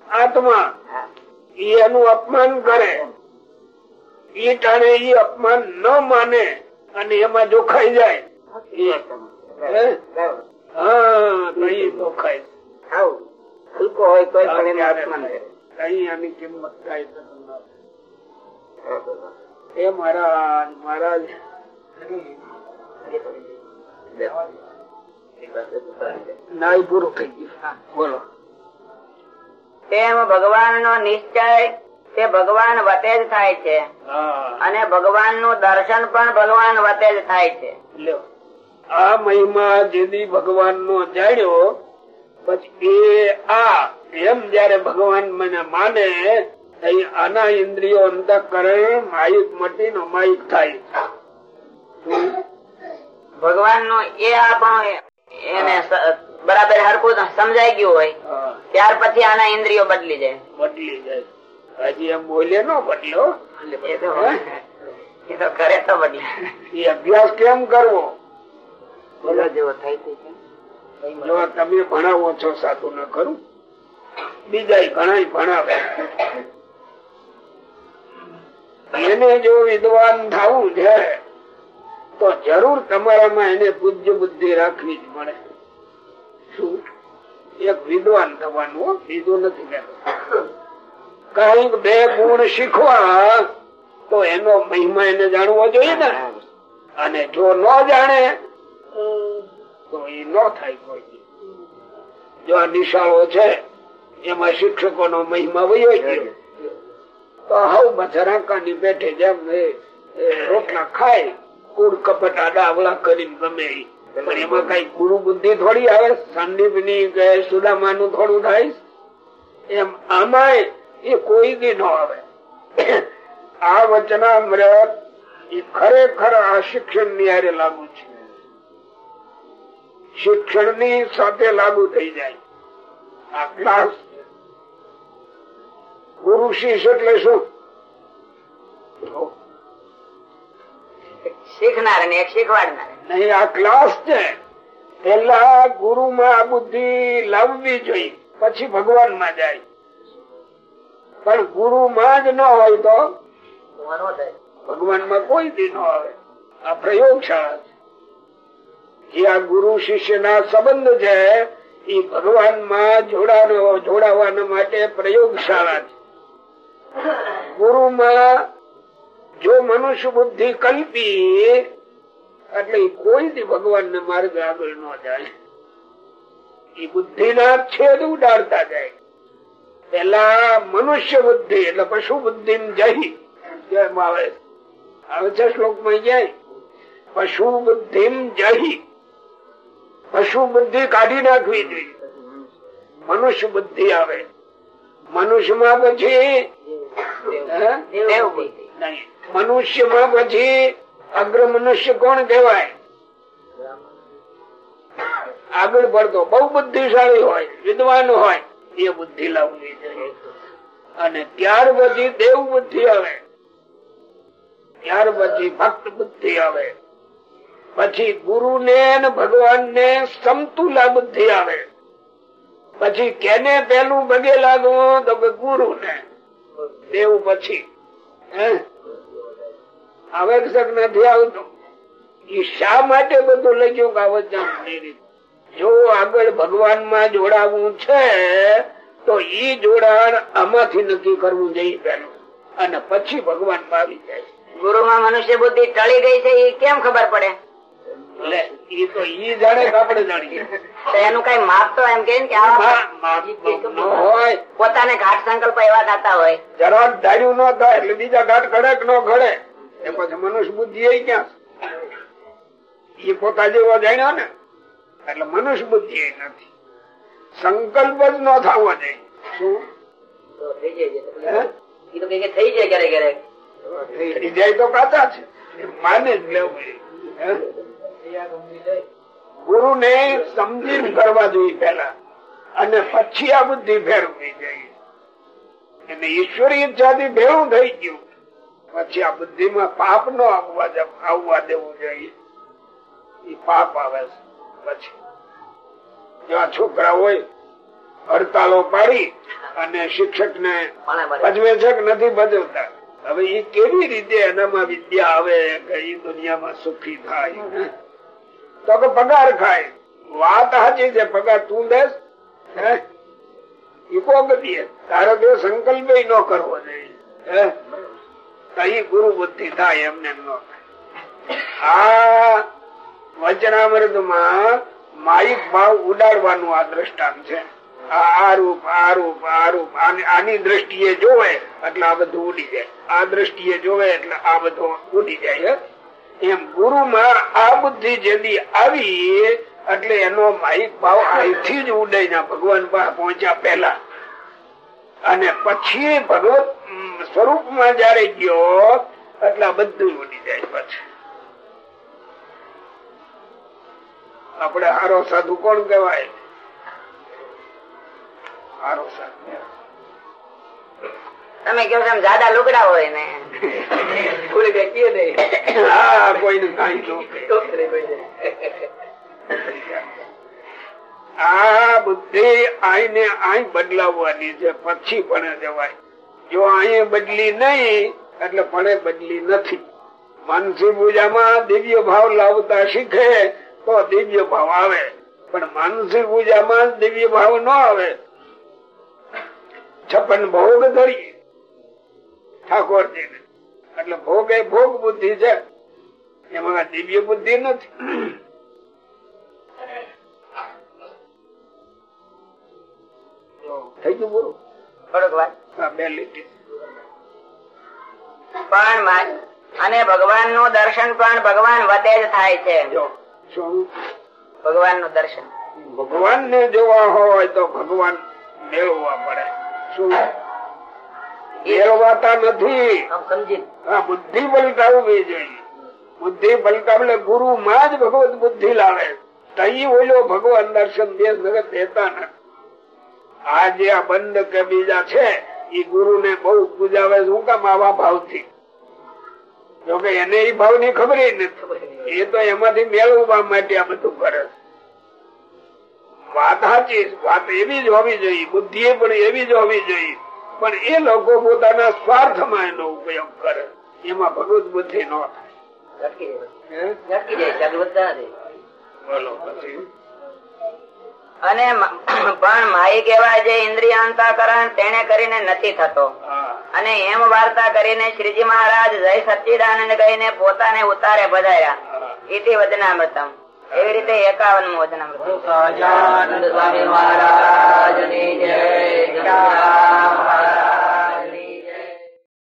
આત્મા એનું અપમાન કરે. ઈ ટાણે ઈ અપમાન ન માને અને એમાં જોખાઈ જાય. હે? જોખાય. હોય તો આની કિંમત થાય. એ મહારાજ મહારાજ. નાય પૂરું થઈ ગયું. બોલો. તેમ ભગવાન નો નિશ્ચય તે ભગવાન વતે જ થાય છે. અને ભગવાનનું દર્શન પણ ભગવાન વતે જ થાય છે. આ મહિમા જેદી ભગવાન નો જાણ્યો પછી એ આ એમ જયારે ભગવાન મને માને આના ઇન્દ્રિયો અંતકરણ માયિક મટી અમાયિક થાય. ભગવાનનું એ આ એને બરાબર હરખું સમજાઈ ગયું હોય ત્યાર પછી આના ઇન્દ્રિયો બદલી જાય. બદલી જાય. હજી એમ બોલે નો બદલો એ તો કરે તો બદલે. એ અભ્યાસ કેમ કરવો? બોલા જેવો થાય છે. તમે ભણાવો છો સાધુ ન ખરું. બીજા ઘણા ભણાવે. એને જો વિદ્વાન થવું છે તો જરૂર તમારામાં એને પૂજ્ય બુદ્ધિ રાખવી જ પડે. શું? એક વિદ્વાન થવાનું બીજું નથી કહેતું કંઈક બે ગુણ શીખવા તો એનો મહિમા એને જાણવો જોઈએ ને. અને જો ન જાણે તો એ ન થાય કોઈ જો આ નિશાળો છે એમાં શિક્ષકો નો મહિમા વયો ગયો. તો હવ બચરાકાની પેઠે જેમ એ એ રોટલા ખાય કુડ કપટ આડા કરીને ગમે. પણ એમાં કઈ ગુરુ બુદ્ધિ થોડી આવે, સંદીપની કે સુદામાનું થોડું થાય. એમ આમાં એ કોઈ દી ન આવે. આ વચનામૃત એ ખરેખર આ શિક્ષણની હારે લાગુ છે. શિક્ષણની સાથે લાગુ થઈ જાય. આ ક્લાસ ગુરુ શિષ્ય એટલે શું? શીખનાર ને શીખવાડનાર. નહીં, આ ક્લાસ છે. પેલા ગુરુ માં બુદ્ધિ લાવવી જોઈએ, પછી ભગવાનમાં જાય. પણ ગુરુ માં જ ન હોય તો ભગવાનમાં કોઈ દી ન આવે. આ પ્રયોગશાળા જે આ ગુરુ શિષ્ય ના સંબંધ છે એ ભગવાનમાં જોડાવાના માટે પ્રયોગશાળા છે. ગુરુ માં જો મનુષ્ય બુદ્ધિ કલ્પી, એટલે કોઈ થી ભગવાન ને માર્ગ આગળ ન જાય. એ બુદ્ધિ ના છેદ ઉડાડતા જાય. પેલા મનુષ્ય બુદ્ધિ, એટલે પશુ બુદ્ધિ જઈ આવે આવે છે શ્લોકમાં જાય. પશુ બુદ્ધિ જહી પશુ બુદ્ધિ કાઢી નાખવી જોઈએ. મનુષ્ય બુદ્ધિ આવે. મનુષ્યમાં પછી? દેવ નહીં મનુષ્યમાં પછી અગ્ર મનુષ્ય કોણ કહેવાય? આગળ પડતો. બહુ બુદ્ધિશાળી હોય, વિદ્વાન હોય, એ બુદ્ધિ લાવવી જોઈએ. અને ત્યાર પછી દેવ બુદ્ધિ આવે. ત્યાર પછી ભક્ત બુદ્ધિ આવે. પછી ગુરુ ને ભગવાન ને સમતુલા બુદ્ધિ આવે. પછી કેને પેલું પગે લાગવું તો કે ગુરુ ને દેવ પછી? આવશ્યક નથી આવતું. એ શા માટે બધું લખ્યું કે આવશ્યક જો આગળ ભગવાનમાં જોડાવું છે, તો ઈ જોડાણ આમાંથી નક્કી કરવું જોઈએ પેલું અને પછી ભગવાનમાં આવી જાય. ગુરુ માં મનુષ્ય બુદ્ધિ ટળી ગઈ છે એ કેમ ખબર પડે? તો ઈ જાણે આપણે જાણીએ. તો એનું કઈ માપ તો એમ કે ને કે આવા મા- માપ ન હોય. પોતાને ઘાટ સંકલ્પ એવા થતા હોય. જરાક ધાર્યું ન થાય એટલે બીજા ઘાટ ઘડે કે ન ઘડે. એ પછી મનુષ્ય બુદ્ધિ એ ક્યાં? એ પોતા જેવો જાણ્યો ને એટલે મનુષ્ય બુદ્ધિ એ નથી. સંકલ્પ જ ન થવો જોઈએ. શું? થઈ જાય ઘરે ઘરે થઈ જાય ક્યારેક ક્યારેક. થઈ જાય તો કાચા છે. માને જ લેવું? ગુરુ ને સમજી કરવા જોઈએ પેલા અને પછી આ બુદ્ધિ ફેરવવી જોઈએ અને ઈશ્વરી ઈચ્છાથી ભેળું થઈ ગયું. પછી આ બુદ્ધિ માં પાપ નો આવવા આવવા દેવું જોઈએ. એ પાપ આવે પછી જ્યાં છોકરા હોય હડતાલો પાડી અને શિક્ષક ને ભજવે છે કે નથી ભજવતા. હવે એ કેવી રીતે એનામાં વિદ્યા આવે કે એ દુનિયામાં સુખી થાય? તો કે પગાર ખાય. વાત હાજી છે, પગાર તું દેસ તારે તો સંકલ્પ ન કરવો જોઈએ. ગુરુ બુદ્ધિ થાય એમને ન આ વચનામૃતમાં માઇક ભાવ ઉડાડવાનું આ દ્રષ્ટાંત છે. આ આ રૂપ આ રૂપ આ રૂપ આની દ્રષ્ટિએ જોવે એટલે આ બધું ઉડી જાય. આ દ્રષ્ટિએ જોવે એટલે આ બધું ઉડી જાય? એમ ગુરુ માં આ બુદ્ધિ જેદી આવી, એટલે એનો માહિત ભાવ અહીંથી જ ઉડાઈ ભગવાન પાસે પહોંચ્યા પહેલા. અને પછી ભગવત સ્વરૂપમાં જયારે ગયો, એટલે બધું ઉડી જાય પછી. આપણે હારો સાધુ કોણ કહેવાય? હારો સાધુ. તમે કહો છો જાડા લુગડા હોય ને. ન. આ બુદ્ધિ આઈને આઈ બદલાવવાની છે, પછી પણ જવાય. જો અહીં બદલી નહીં, એટલે પણ બદલી નથી. માનસી પૂજામાં દિવ્ય ભાવ લાવતા શીખે તો દિવ્ય ભાવ આવે. પણ માનસી પૂજામાં દિવ્ય ભાવ ન આવે. છપ્પન ભોગ ધરી. ઠાકોરજી એટલે ભોગ એ ભોગ બુદ્ધિ છે. એમાં દિવ્ય બુદ્ધિ નથી. થઈ ગયું પૂરું થોડુંક વાત હા બે લીટી. પણ અને ભગવાનનું દર્શન પણ ભગવાન વધે જ થાય છે. જો શું ભગવાનનું દર્શન. ભગવાન ને જોવા હોય તો ભગવાન મેળવવા પડે. શું? મેળવાતા નથી. બુદ્ધિ પલટાવવી જોઈએ. બુદ્ધિ પલટાવે ગુરુ માં જ ભગવત બુદ્ધિ લાવે. તહી ઓલો ભગવાન દર્શન દેશ જગત દેતા નથી આ જે આ બંધ કે બીજા છે એ ગુરુ ને બહુ પૂજાવે શું કામ આવા ભાવથી જોકે એને એ ભાવની ખબર નથી. એ તો એમાંથી મેળવવા માટે આ બધું કરે છે. વાત સાચી વાત એવી જ હોવી જોઈએ. બુદ્ધિ પણ એવી જ હોવી જોઈએ. પણ એ લોકો પોતાના સ્વાર્થમાં એનો ઉપયોગ કરે. એમાં ભગવત બુદ્ધિ નો થાય. બોલો પછી? અને પણ માય કેવા જે ઇન્દ્રિય અંતઃકરણ તેને કરીને નથી થતો. અને એમ વાર્તા કરીને શ્રીજી મહારાજ જય સચ્ચિદાનંદ કહીને પોતાને ઉતારે હા. ઇતિ વચનામૃતમ એવી રીતે એકાવનનું વચનામૃત સહજાનંદ સ્વામી